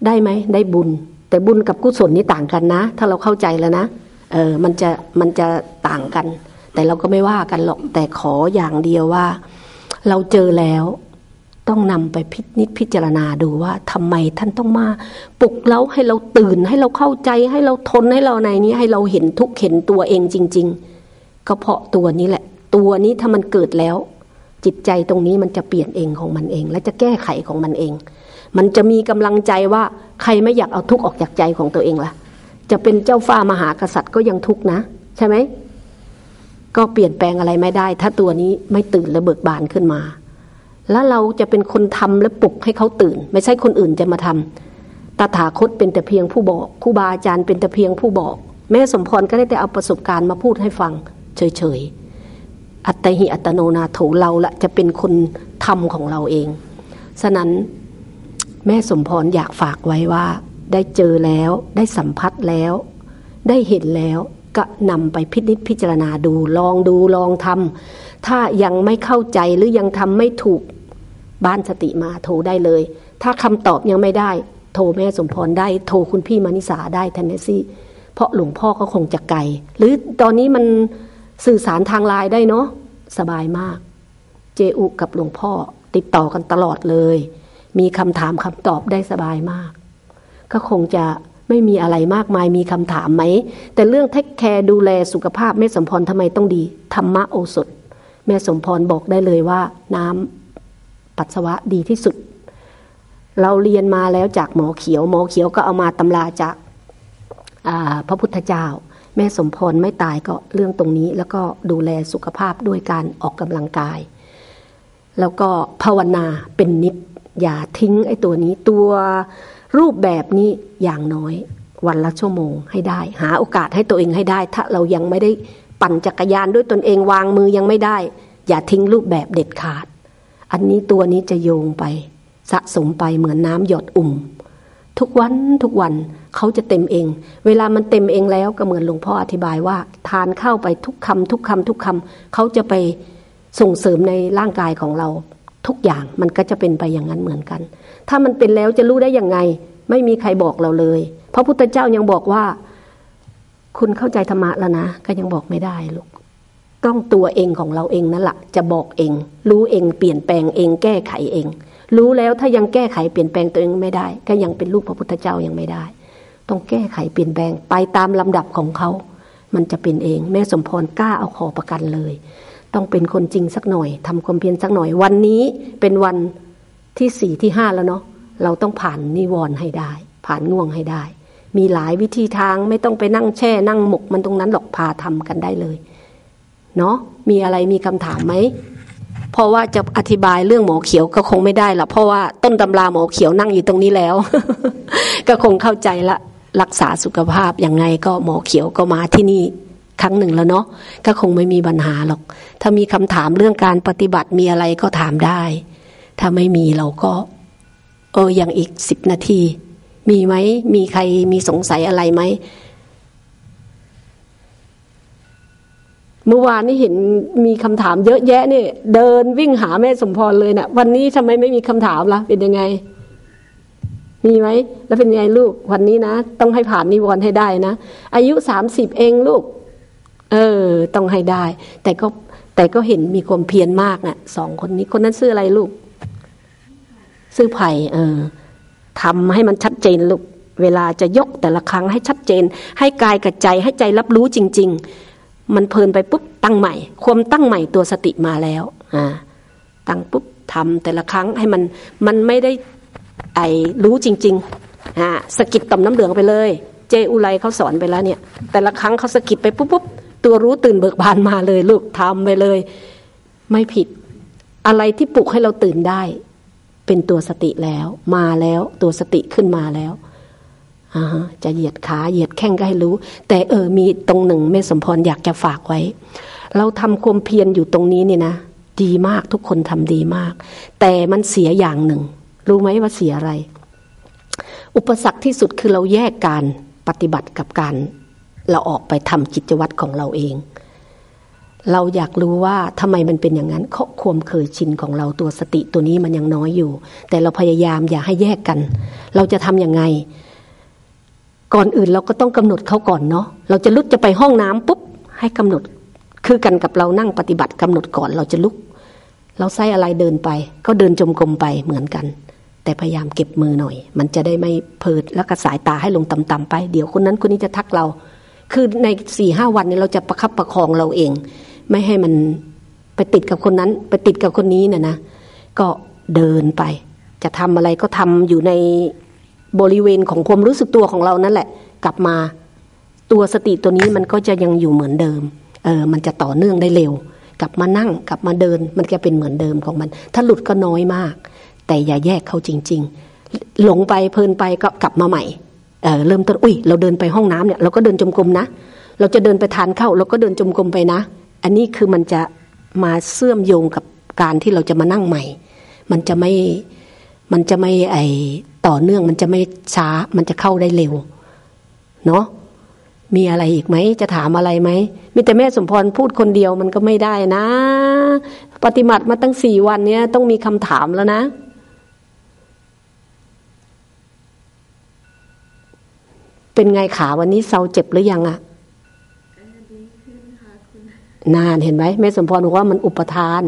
Speaker 1: ได้ไหมได้บุญ แต่บุญกับกุศลนี่ต่างกันนะ ถ้าเราเข้าใจแล้วนะเออมันจะมันจะต่างกัน แต่เราก็ไม่ว่ากันหรอกแต่ขออย่างเดียวว่า เราเจอแล้วต้องนำไปพิจิตพิจารณาดูว่าทำไมท่านต้องมาปลุกเราให้เราตื่นให้เราเข้าใจให้เราทนให้เราในนี้ให้เราเห็นทุกเห็นตัวเองจริง ๆ ก็เพราะตัวนี้แหละ ตัวนี้ถ้ามันเกิดแล้ว จิตใจตรงนี้มันจะเปลี่ยนเองของมันเอง และจะแก้ไขของมันเอง มันจะมีกำลังใจว่าใครไม่อยากเอาทุกข์ออกจากใจของตัวเองล่ะ จะเป็นเจ้าฟ้ามหากษัตริย์ก็ยังทุกข์นะ ใช่ไหมก็เปลี่ยนแปลงอะไรไม่ได้ ถ้าตัวนี้ไม่ตื่นและเบิกบานขึ้นมา แล้วเราจะเป็นคนทำและปลุกให้เขาตื่น ไม่ใช่คนอื่นจะมาทำตถาคตเป็นแต่เพียงผู้บอกครูบาอาจารย์เป็นแต่เพียงผู้บอก แม่สมพรก็ได้แต่เอาประสบการณ์มาพูดให้ฟัง เฉยๆ อัตหิอัตโนนาโถเราละจะเป็นคนทำของเราเอง ฉะนั้นแม่สมพรอยากฝากไว้ว่า ได้เจอแล้วได้สัมผัสแล้ว ได้เห็นแล้วก็นำไปพิจิตพิจารณาดูลองดูลองทำถ้ายังไม่เข้าใจหรือยังทำไม่ถูกบ้านสติมาโทรได้เลย ถ้าคำตอบยังไม่ได้ โทรแม่สมพรได้โทรคุณพี่มานิสาได้ทันเนซี่ เพราะหลวงพ่อก็คงจะไกลหรือตอนนี้มัน สื่อสารทางไลน์ได้เนาะสบายมาก เจอุกับหลวงพ่อติดต่อกันตลอดเลย มีคำถามคำตอบได้สบายมาก ก็คงจะไม่มีอะไรมากมายมีคำถามไหม แต่เรื่องเทคแคร์ดูแลสุขภาพแม่สมพรทำไมต้องดี ธรรมะโอสถ แม่สมพรบอกได้เลยว่า น้ำปัสสาวะดีที่สุด เราเรียนมาแล้วจากหมอเขียว หมอเขียวก็เอามาตำราจากพระพุทธเจ้า แม่สมพรไม่ตายก็เรื่องตรงนี้ แล้วก็ดูแลสุขภาพด้วยการออกกำลังกาย แล้วก็ภาวนาเป็นนิดอย่าทิ้งไอ้ตัวนี้ตัวรูปแบบนี้อย่างน้อยวันละชั่วโมงให้ได้ หาโอกาสให้ตัวเองให้ได้ ถ้าเรายังไม่ได้ปั่นจักรยานด้วยตนเองวางมือยังไม่ได้ อย่าทิ้งรูปแบบเด็ดขาด อันนี้ตัวนี้จะโยงไป สะสมไปเหมือนน้ำหยดอุ่ม ทุกวันทุกวันเขาจะเต็มเอง เวลามันเต็มเองแล้วก็เหมือนหลวงพ่ออธิบายว่า ทานเข้าไปทุกคำทุกคำทุกคำเขาจะไปส่งเสริมในร่างกายของเรา ทุกอย่างมันก็จะเป็นไปอย่างนั้นเหมือนกัน ถ้ามันเป็นแล้วจะรู้ได้ยังไง ไม่มีใครบอกเราเลย พระพุทธเจ้ายังบอกว่า คุณเข้าใจธรรมะแล้วนะ ก็ยังบอกไม่ได้ลูกต้องตัวเองของเราเองนั่นแหละจะบอกเอง รู้เองเปลี่ยนแปลงเองแก้ไขเอง รู้แล้วถ้ายังแก้ไขเปลี่ยนแปลงตัวเองไม่ได้ ก็ยังเป็นลูกพระพุทธเจ้ายังไม่ได้ ต้องแก้ไขเปลี่ยนแปลงไปตามลำดับของเขา มันจะเป็นเอง แม่สมพรกล้าเอาขอประกันเลย ต้องเป็นคนจริงสักหน่อยทำความเพียรสักหน่อย วันนี้เป็นวันที่สี่ที่ห้าแล้วเนาะเราต้องผ่านนิวรณ์ให้ได้ ผ่านง่วงให้ได้ มีหลายวิธีทางไม่ต้องไปนั่งแช่นั่งหมกมันตรงนั้นหรอกพาทำกันได้เลยเนาะมีอะไรมีคำถามไหม เพราะว่าจะอธิบายเรื่องหมอเขียวก็คงไม่ได้ละเพราะว่าต้นตำราหมอเขียวนั่งอยู่ตรงนี้แล้ว ก็คงเข้าใจละรักษาสุขภาพยังไงก็หมอเขียวก็มาที่นี่ครั้งหนึ่งแล้วเนาะก็คงไม่มีปัญหาหรอก ถ้ามีคำถามเรื่องการปฏิบัติมีอะไรก็ถามได้ ถ้าไม่มีเราก็ เอออย่างอีกสิบนาที มีไหมมีใครมีสงสัยอะไรไหม เมื่อวานนี้เห็นมีคำถามเยอะแยะเนี่ย เดินวิ่งหาแม่สมพรเลยนะ่ะ วันนี้ทำไมไม่มีคำถามละ่ะ เป็นยังไง มีไหม แล้วเป็นยังไงลูก วันนี้นะ ต้องให้ผ่านนิวรณ์ให้ได้นะ อายุสามสิบเองลูก เออ ต้องให้ได้ แต่ก็แต่ก็เห็นมีความเพียรมากนะ่ะสองคนนี้คนนั้นชื่ออะไรลูก ซื้อไผ่เออทำให้มันชัดเจนลูก เวลาจะยกแต่ละครั้งให้ชัดเจน ให้กายกับใจให้ใจรับรู้จริง ๆ มันเพลินไปปุ๊บตั้งใหม่ ความตั้งใหม่ตัวสติมาแล้วอ่าตั้งปุ๊บทำแต่ละครั้งให้มันมันไม่ได้ไอรู้จริงๆอ่าสกิดต่อมน้ำเหลืองไปเลย เจอุไรเขาสอนไปแล้วเนี่ย แต่ละครั้งเขาสกิดไปปุ๊บปุ๊บตัวรู้ตื่นเบิกบานมาเลย ลูกทำไปเลย ไม่ผิด อะไรที่ปลุกให้เราตื่นได้ เป็นตัวสติแล้ว มาแล้วตัวสติขึ้นมาแล้ว จะเหยียดขาเหยียดแข้งก็ให้รู้ แต่เออมีตรงหนึ่งแม่สมพรอยากจะฝากไว้ เราทำความเพียรอยู่ตรงนี้นี่นะดีมากทุกคนทำดีมาก แต่มันเสียอย่างหนึ่ง รู้ไหมว่าเสียอะไร อุปสรรคที่สุดคือเราแยกการปฏิบัติกับการเราออกไปทำกิจวัตรของเราเอง เราอยากรู้ว่าทำไมมันเป็นอย่างนั้นเาความเคยชินของเราตัวสติตัวนี้มันยังน้อยอยู่ แต่เราพยายามอย่าให้แยกกัน เราจะทำยังไง ก่อนอื่นเราก็ต้องกำหนดเขาก่อนเนาะเราจะลุกจะไปห้องน้ำปุ๊บให้กำหนดคือกันกับเรานั่งปฏิบัติกำหนดก่อนเราจะลุก เราใส่อะไรเดินไป ก็เดินจมกรมไปเหมือนกัน แต่พยายามเก็บมือหน่อย มันจะได้ไม่เพิดแล้วก็สายตาให้ลงต่ำๆไป เดี๋ยวคนนั้นคนนี้จะทักเรา คือในสี่ห้าวันนี้เราจะประคับประคองเราเอง ไม่ให้มันไปติดกับคนนั้น ไปติดกับคนนี้เนี่ยนะ ก็เดินไป จะทำอะไรก็ทำอยู่ใน บริเวณของความรู้สึกตัวของเรานั่นแหละ กลับมาตัวสติตัวนี้มันก็จะยังอยู่เหมือนเดิมเออมันจะต่อเนื่องได้เร็ว กลับมานั่งกลับมาเดิน มันจะเป็นเหมือนเดิมของมัน ถ้าหลุดก็น้อยมาก แต่อย่าแยกเขาจริง ๆ หลงไปเพลินไปก็กลับมาใหม่เออเริ่มต้นอุ้ยเราเดินไปห้องน้ำเนี่ยเราก็เดินจมกลมนะ เราจะเดินไปทานข้าวเราก็เดินจมกลมไปนะ อันนี้คือมันจะมาเชื่อมโยงกับการที่เราจะมานั่งใหม่ มันจะไม่ มันจะไม่ไอต่อเนื่องมันจะไม่ช้า มันจะเข้าได้เร็ว เนาะมีอะไรอีกไหมจะถามอะไรไหมมีแต่แม่สมพรพูดคนเดียวมันก็ไม่ได้นะ ปฏิบัติมาตั้งสี่วันเนี้ยต้องมีคำถามแล้วนะ เป็นไงขาวันนี้เซาเจ็บหรือยังอะนานเห็นไหมแม่สมพรบอกว่ามันอุปทาน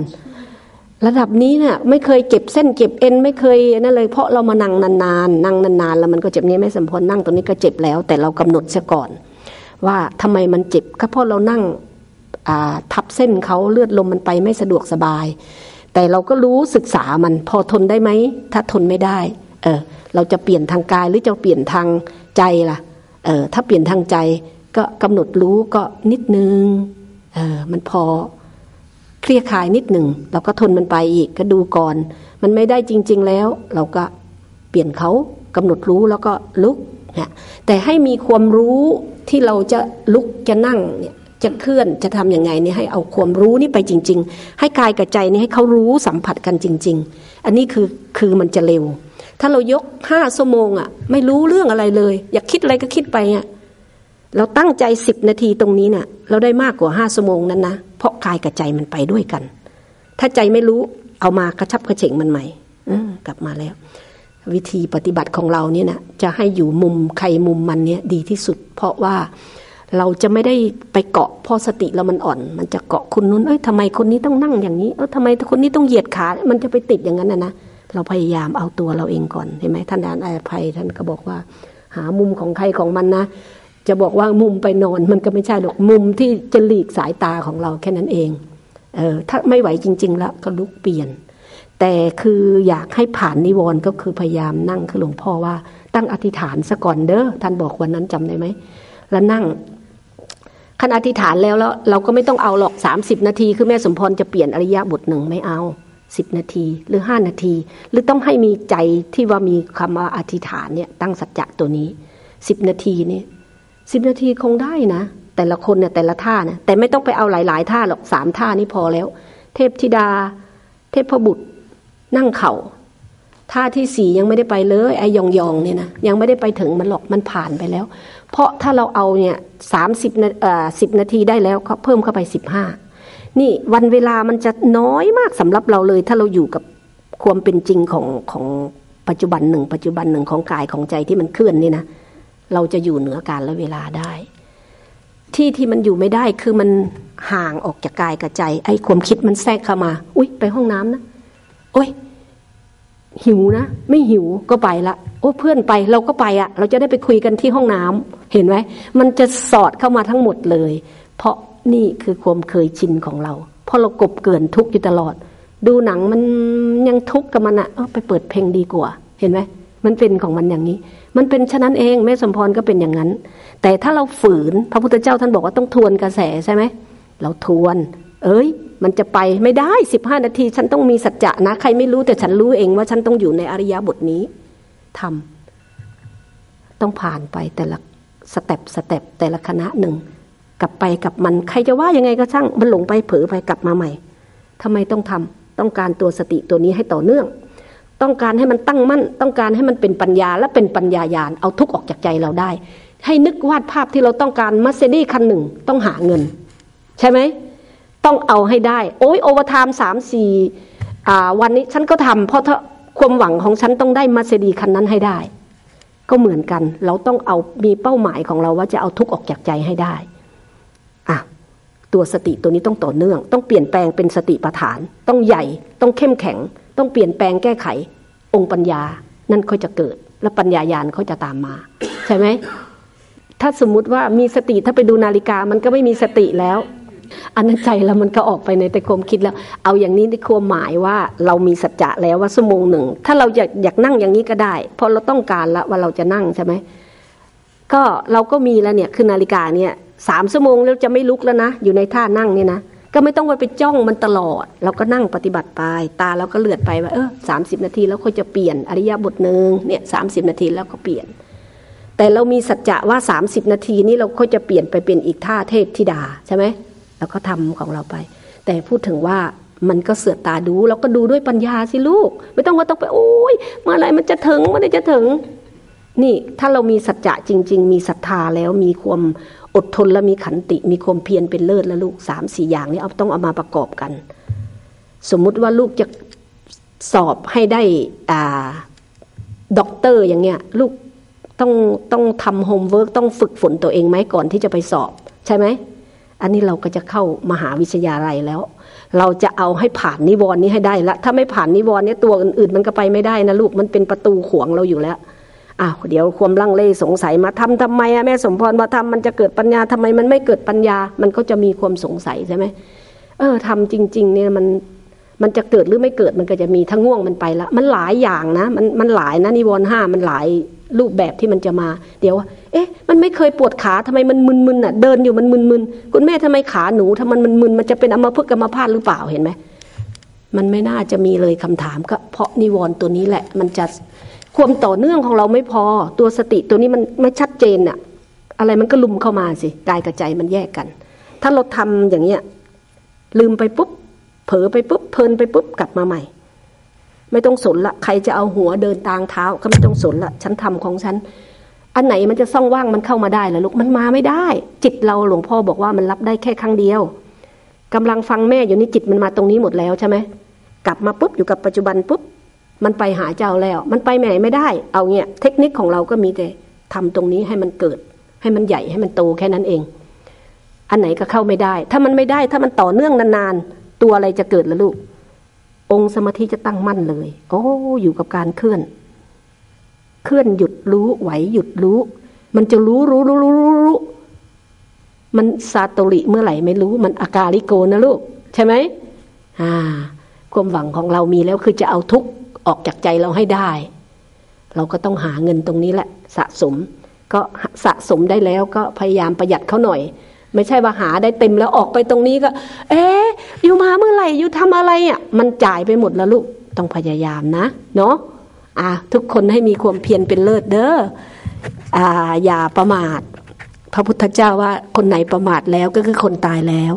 Speaker 1: ระดับนี้เนะ่ยไม่เคยเก็บเส้นเก็บเอ็นไม่เคยนั่นเลย เพราะเรามานั่งนานๆนั่งนานๆแล้วมันก็เจ็บนี้แม่สมพรนั่งตรงนี้ก็เจ็บแล้ว แต่เรากำหนดเสียก่อน ว่าทำไมมันเจ็บก็เพราะเรานั่งทับเส้นเขาเลือดลมมันไปไม่สะดวกสบาย แต่เราก็รู้ศึกษามันพอทนได้ไหมถ้าทนไม่ได้เออเราจะเปลี่ยนทางกายหรือจะเปลี่ยนทางใจล่ะเออถ้าเปลี่ยนทางใจก็กำหนดรู้ก็นิดนึงเออมันพอ เคลียคายนิดหนึ่งเราก็ทนมันไปอีกก็ดูก่อน มันไม่ได้จริง ๆแล้ว เราก็เปลี่ยนเขากำหนดรู้แล้วก็ลุกนะแต่ให้มีความรู้ที่เราจะลุกจะนั่งเนี่ยจะเคลื่อนจะทํำยังไงนี่ให้เอาความรู้นี่ไปจริง ๆ ให้กายกับใจนี่ให้เขารู้สัมผัสกันจริง ๆ อันนี้คือคือมันจะเร็ว ถ้าเรายกห้าชั่วโมงอะ่ะไม่รู้เรื่องอะไรเลย อยากคิดอะไรก็คิดไปอะ่ะ เราตั้งใจสิบนาทีตรงนี้เนะ่ยเราได้มากกว่าห้าชั่วโมงนั้นนะเพราะกายกับใจมันไปด้วยกัน ถ้าใจไม่รู้เอามากระชับกระเฉงมันใหม่กลับมาแล้ว วิธีปฏิบัติของเราเนี่ยนะจะให้อยู่มุมใครมุมมันเนี่ยดีที่สุด เพราะว่าเราจะไม่ได้ไปเกาะพอสติเรามันอ่อน มันจะเกาะคุณนู้นเอ้ยทำไมคนนี้ต้องนั่งอย่างนี้เออทำไมคนนี้ต้องเหยียดขา มันจะไปติดอย่างนั้นนะนะเราพยายามเอาตัวเราเองก่อนเห็นไหมท่านอาจารย์อภัยท่านก็บอกว่า หามุมของใครของมันนะ จะบอกว่ามุมไปนอนมันก็ไม่ใช่หรอกมุมที่จะหลีกสายตาของเราแค่นั้นเองเออถ้าไม่ไหวจริง ๆ แล้วก็ลุกเปลี่ยน แต่คืออยากให้ผ่านนิวรณ์ก็คือพยายามนั่งคือหลวงพ่อว่า ตั้งอธิษฐานซะก่อนเด้อท่านบอกวันนั้นจำได้ไหมแล้วนั่งขันอธิษฐานแล้วแล้วเราก็ไม่ต้องเอาหรอกสามสิบนาที คือแม่สมพรจะเปลี่ยนอริยะบทหนึ่งไม่เอาสิบนาทีหรือห้านาที หรือต้องให้มีใจที่ว่ามีคำว่าอธิษฐานเนี่ยตั้งสัจจะตัวนี้สิบนาทีนี่ สิบนาทีคงได้นะ แต่ละคนเนี่ยแต่ละท่านี่ยแต่ไม่ต้องไปเอาหลาย ๆ ท่าหรอกสามท่านี่พอแล้ว เทพธิดา เทพบุตร นั่งเขา่าท่าที่สี่ยังไม่ได้ไปเลยไอ้ยองยองเนี่ยนะยังไม่ได้ไปถึงมันหรอกมันผ่านไปแล้ว เพราะถ้าเราเอาเนี่ยสามสิบเอ่อสิบนาทีได้แล้วเขาเพิ่มเข้าไปสิบห้านี่วันเวลามันจะน้อยมากสำหรับเราเลย ถ้าเราอยู่กับความเป็นจริงของของปัจจุบันหนึ่ง ปัจจุบันหนึ่งของกายของใจที่มันเคลื่อนนี่นะ เราจะอยู่เหนือการและเวลาได้ ที่ที่มันอยู่ไม่ได้คือมันห่างออกจากกายกับใจ ไอ้ความคิดมันแทรกเข้ามา อุ้ยไปห้องน้ำนะโอ้ยหิวนะ ไม่หิวก็ไปละ โอ้เพื่อนไปเราก็ไปอะเราจะได้ไปคุยกันที่ห้องน้ำเห็นไหมมันจะสอดเข้ามาทั้งหมดเลย เพราะนี่คือความเคยชินของเราเพราะเรากบเกินทุกข์อยู่ตลอด ดูหนังมันยังทุกข์กับมันอะไปเปิดเพลงดีกว่า เห็นไหม มันเป็นของมันอย่างนี้ มันเป็นฉะนั้นเองแม่สมพรก็เป็นอย่างนั้น แต่ถ้าเราฝืนพระพุทธเจ้าท่านบอกว่าต้องทวนกระแสใช่ไหมเราทวน เอ้ย มันจะไปไม่ได้สิบห้านาที ฉันต้องมีสัจจะนะ ใครไม่รู้แต่ฉันรู้เองว่าฉันต้องอยู่ในอริยบทนี้ทำต้องผ่านไปแต่ละ step step แต่ละขณะหนึ่งกลับไปกับมันใครจะว่ายังไงก็ช่างมันหลงไปเผลอไปกลับมาใหม่ทำไมต้องทำต้องการตัวสติตัวนี้ให้ต่อเนื่อง ต้องการให้มันตั้งมั่น ต้องการให้มันเป็นปัญญาและเป็นปัญญาญาณเอาทุกข์ออกจากใจเราได้ ให้นึกวาดภาพที่เราต้องการมัสเซดี้คันหนึ่งต้องหาเงิน ใช่ไหมต้องเอาให้ได้ โอ้ย overtime สามสี่วันนี้ฉันก็ทำเพราะความหวังของฉันต้องได้มัสเซดีคันนั้นให้ได้ ก็เหมือนกัน เราต้องเอามีเป้าหมายของเราว่าจะเอาทุกออกจากใจให้ได้อะตัวสติตัวนี้ต้องต่อเนื่อง ต้องเปลี่ยนแปลงเป็นสติปัฏฐาน ต้องใหญ่ต้องเข้มแข็ง ต้องเปลี่ยนแปลงแก้ไของค์ปัญญานั่นเขาจะเกิด และปัญญายาณเขาจะตามมา ใช่ไหมถ้าสมมุติว่ามีสติถ้าไปดูนาฬิกามันก็ไม่มีสติแล้วอันนั้นใจแล้วมันก็ออกไปในแต่ความคิดแล้ว เอาอย่างนี้ในความหมายว่าเรามีสัจจะแล้วว่าชั่วโมงหนึ่ง ถ้าเราอยากอยากนั่งอย่างนี้ก็ได้ เพราะเราต้องการละว่าเราจะนั่งใช่ไหมก็เราก็มีแล้วเนี่ยคือนาฬิกาเนี่ยสามชั่วโมงแล้วจะไม่ลุกแล้วนะ อยู่ในท่านั่งเนี่ยนะ ก็ไม่ต้องไปไปจ้องมันตลอด เราก็นั่งปฏิบัติไป ตาเราก็เลือดไปว่าเออสามสิบนาทีแล้วค่อยจะเปลี่ยนอริยบทหนึ่งเนี่ยสามสิบนาทีแล้วก็เปลี่ยน แต่เรามีสัจจะว่าสามสิบนาทีนี้เราค่อยจะเปลี่ยนไปเป็นอีกท่าเทพธิดาใช่ไหมเราก็ทำของเราไป แต่พูดถึงว่ามันก็เสือตาดูแล้วก็ดูด้วยปัญญาสิลูก ไม่ต้องว่าต้องไปโอ้ยเมื่อไรมันจะถึงเมื่อไรจะถึง นี่ถ้าเรามีสัจจะจริง ๆ มีศรัทธาแล้วมีความ อดทนและมีขันติมีความเพียรเป็นเลิศแล้วลูกสามสี่อย่างนี้เอาต้องเอามาประกอบกัน สมมุติว่าลูกจะสอบให้ได้อ่าด็อกเตอร์อย่างเงี้ยลูกต้องต้องทำ homework ต้องฝึกฝนตัวเองไหมก่อนที่จะไปสอบ ใช่ไหม อันนี้เราก็จะเข้ามหาวิทยาลัยแล้ว เราจะเอาให้ผ่านนิวรณ์นี้ให้ได้ละถ้าไม่ผ่านนิวรณ์นี้ตัวอื่นๆมันก็ไปไม่ได้นะลูกมันเป็นประตูขวางเราอยู่แล้ว อ้าวเดี๋ยวความลังเลสงสัยมาทำทำไมอะแม่สมพรมาทำมันจะเกิดปัญญาทำไมมันไม่เกิดปัญญา มันก็จะมีความสงสัยใช่ไหมเออทำจริง ๆ เนี่ยมันมันจะเกิดหรือไม่เกิดมันก็จะมีทั้งง่วงมันไปละ มันหลายอย่างนะ มันมันหลายนะนิวรณ์ห้ามันหลายรูปแบบที่มันจะมา เดี๋ยว เอ๊ะ มันไม่เคยปวดขาทำไมมันมึนๆอะ เดินอยู่มันมึนๆคุณแม่ทำไมขาหนูทำไมมันมึนมันจะเป็นอัมพฤกษ์อัมพาตหรือเปล่าเห็นไหมมันไม่น่าจะมีเลยคำถามก็เพราะนิวรณ์ตัวนี้แหละ มันจะ ความต่อเนื่องของเราไม่พอตัวสติตัวนี้มันไม่ชัดเจนอะอะไรมันก็ลุมเข้ามาสิกายกับใจมันแยกกัน ถ้าเราทำอย่างเงี้ยลืมไปปุ๊บ เผลอไปปุ๊บเพลินไปปุ๊บกลับมาใหม่ ไม่ต้องสนละ ใครจะเอาหัวเดินตางเท้าก็ไม่ต้องสนละฉันทำของฉัน อันไหนมันจะซ่องว่างมันเข้ามาได้ล่ะลูกมันมาไม่ได้ จิตเราหลวงพ่อบอกว่ามันรับได้แค่ครั้งเดียวกำลังฟังแม่อยู่นี่จิตมันมาตรงนี้หมดแล้วใช่ไหมกลับมาปุ๊บอยู่กับปัจจุบันปุ๊บ มันไปหาเจ้าแล้ว มันไปไหนไม่ได้ เอาเงี้ยเทคนิคของเราก็มีแต่ทำตรงนี้ให้มันเกิด ให้มันใหญ่ให้มันโตแค่นั้นเอง อันไหนก็เข้าไม่ได้ ถ้ามันไม่ได้ถ้ามันต่อเนื่องนานๆตัวอะไรจะเกิดล่ะลูก องค์สมาธิจะตั้งมั่นเลย โอ้อยู่กับการเคลื่อน เคลื่อนหยุดรู้ไหวหยุดรู้ มันจะรู้รู้รู้รู้รู้รู้มันซาโตริเมื่อไหร่ไม่รู้ มันอากาลิโกนะลูก ใช่ไหมอ่า ความหวังของเรามีแล้วคือจะเอาทุก ออกจากใจเราให้ได้ เราก็ต้องหาเงินตรงนี้แหละ สะสม ก็สะสมได้แล้วก็พยายามประหยัดเขาหน่อย ไม่ใช่ว่าหาได้เต็มแล้วออกไปตรงนี้ก็ เอ๊อยู่มาเมื่อไหร่อยู่ทำอะไรอะ มันจ่ายไปหมดแล้วลูกต้องพยายามนะ เนาะอะทุกคนให้มีความเพียรเป็นเลิศเด้ออ่าอย่าประมาท พระพุทธเจ้าว่าคนไหนประมาทแล้วก็คือคนตายแล้ว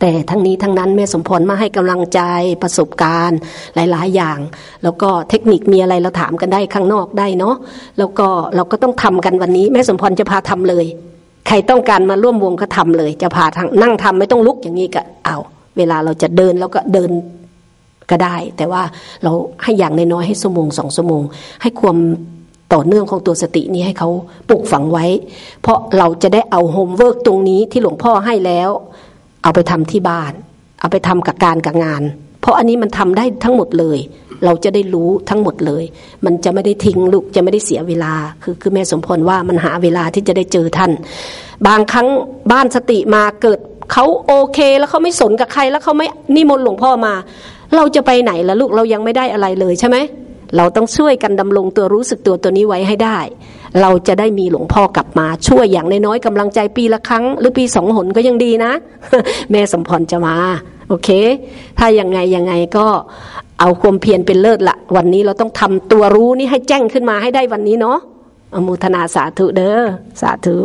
Speaker 1: แต่ทั้งนี้ทั้งนั้นแม่สมพรมาให้กำลังใจประสบการณ์หลาย ๆ อย่าง แล้วก็เทคนิคมีอะไรเราถามกันได้ข้างนอกได้เนาะแล้วก็เราก็ต้องทำกันวันนี้ แม่สมพรจะพาทำเลย ใครต้องการมาร่วมวงก็ทำเลย จะพาทางนั่งทำไม่ต้องลุกอย่างนี้ก็เอา เวลาเราจะเดินแล้วก็เดินก็ได้ แต่ว่าเราให้อย่างน้อยๆให้ชั่วโมงสองชั่วโมงให้ความต่อเนื่องของตัวสตินี้ให้เขาปลูกฝังไว้ เพราะเราจะได้เอา homework ตรงนี้ที่หลวงพ่อให้แล้ว เอาไปทำที่บ้าน เอาไปทำกับการกับงาน เพราะอันนี้มันทำได้ทั้งหมดเลย เราจะได้รู้ทั้งหมดเลย มันจะไม่ได้ทิ้งลูกจะไม่ได้เสียเวลา คือคือแม่สมพรว่ามันหาเวลาที่จะได้เจอท่าน บางครั้งบ้านสติมาเกิดเขาโอเคแล้วเขาไม่สนกับใครแล้วเขาไม่นิมนต์หลวงพ่อมา เราจะไปไหนล่ะลูกเรายังไม่ได้อะไรเลยใช่ไหมเราต้องช่วยกันดำรงตัวรู้สึกตัวตัวนี้ไว้ให้ได้ เราจะได้มีหลวงพ่อกลับมาช่วยอย่างน้อยๆกำลังใจปีละครั้ง หรือปีสองหนก็ยังดีนะ แม่สมพรจะมา โอเค ถ้ายังไงยังไงก็เอาความเพียรเป็นเลิศละวันนี้เราต้องทำตัวรู้นี่ให้แจ้งขึ้นมาให้ได้วันนี้เนาะอมุทนาสาธุเด้อสาธุ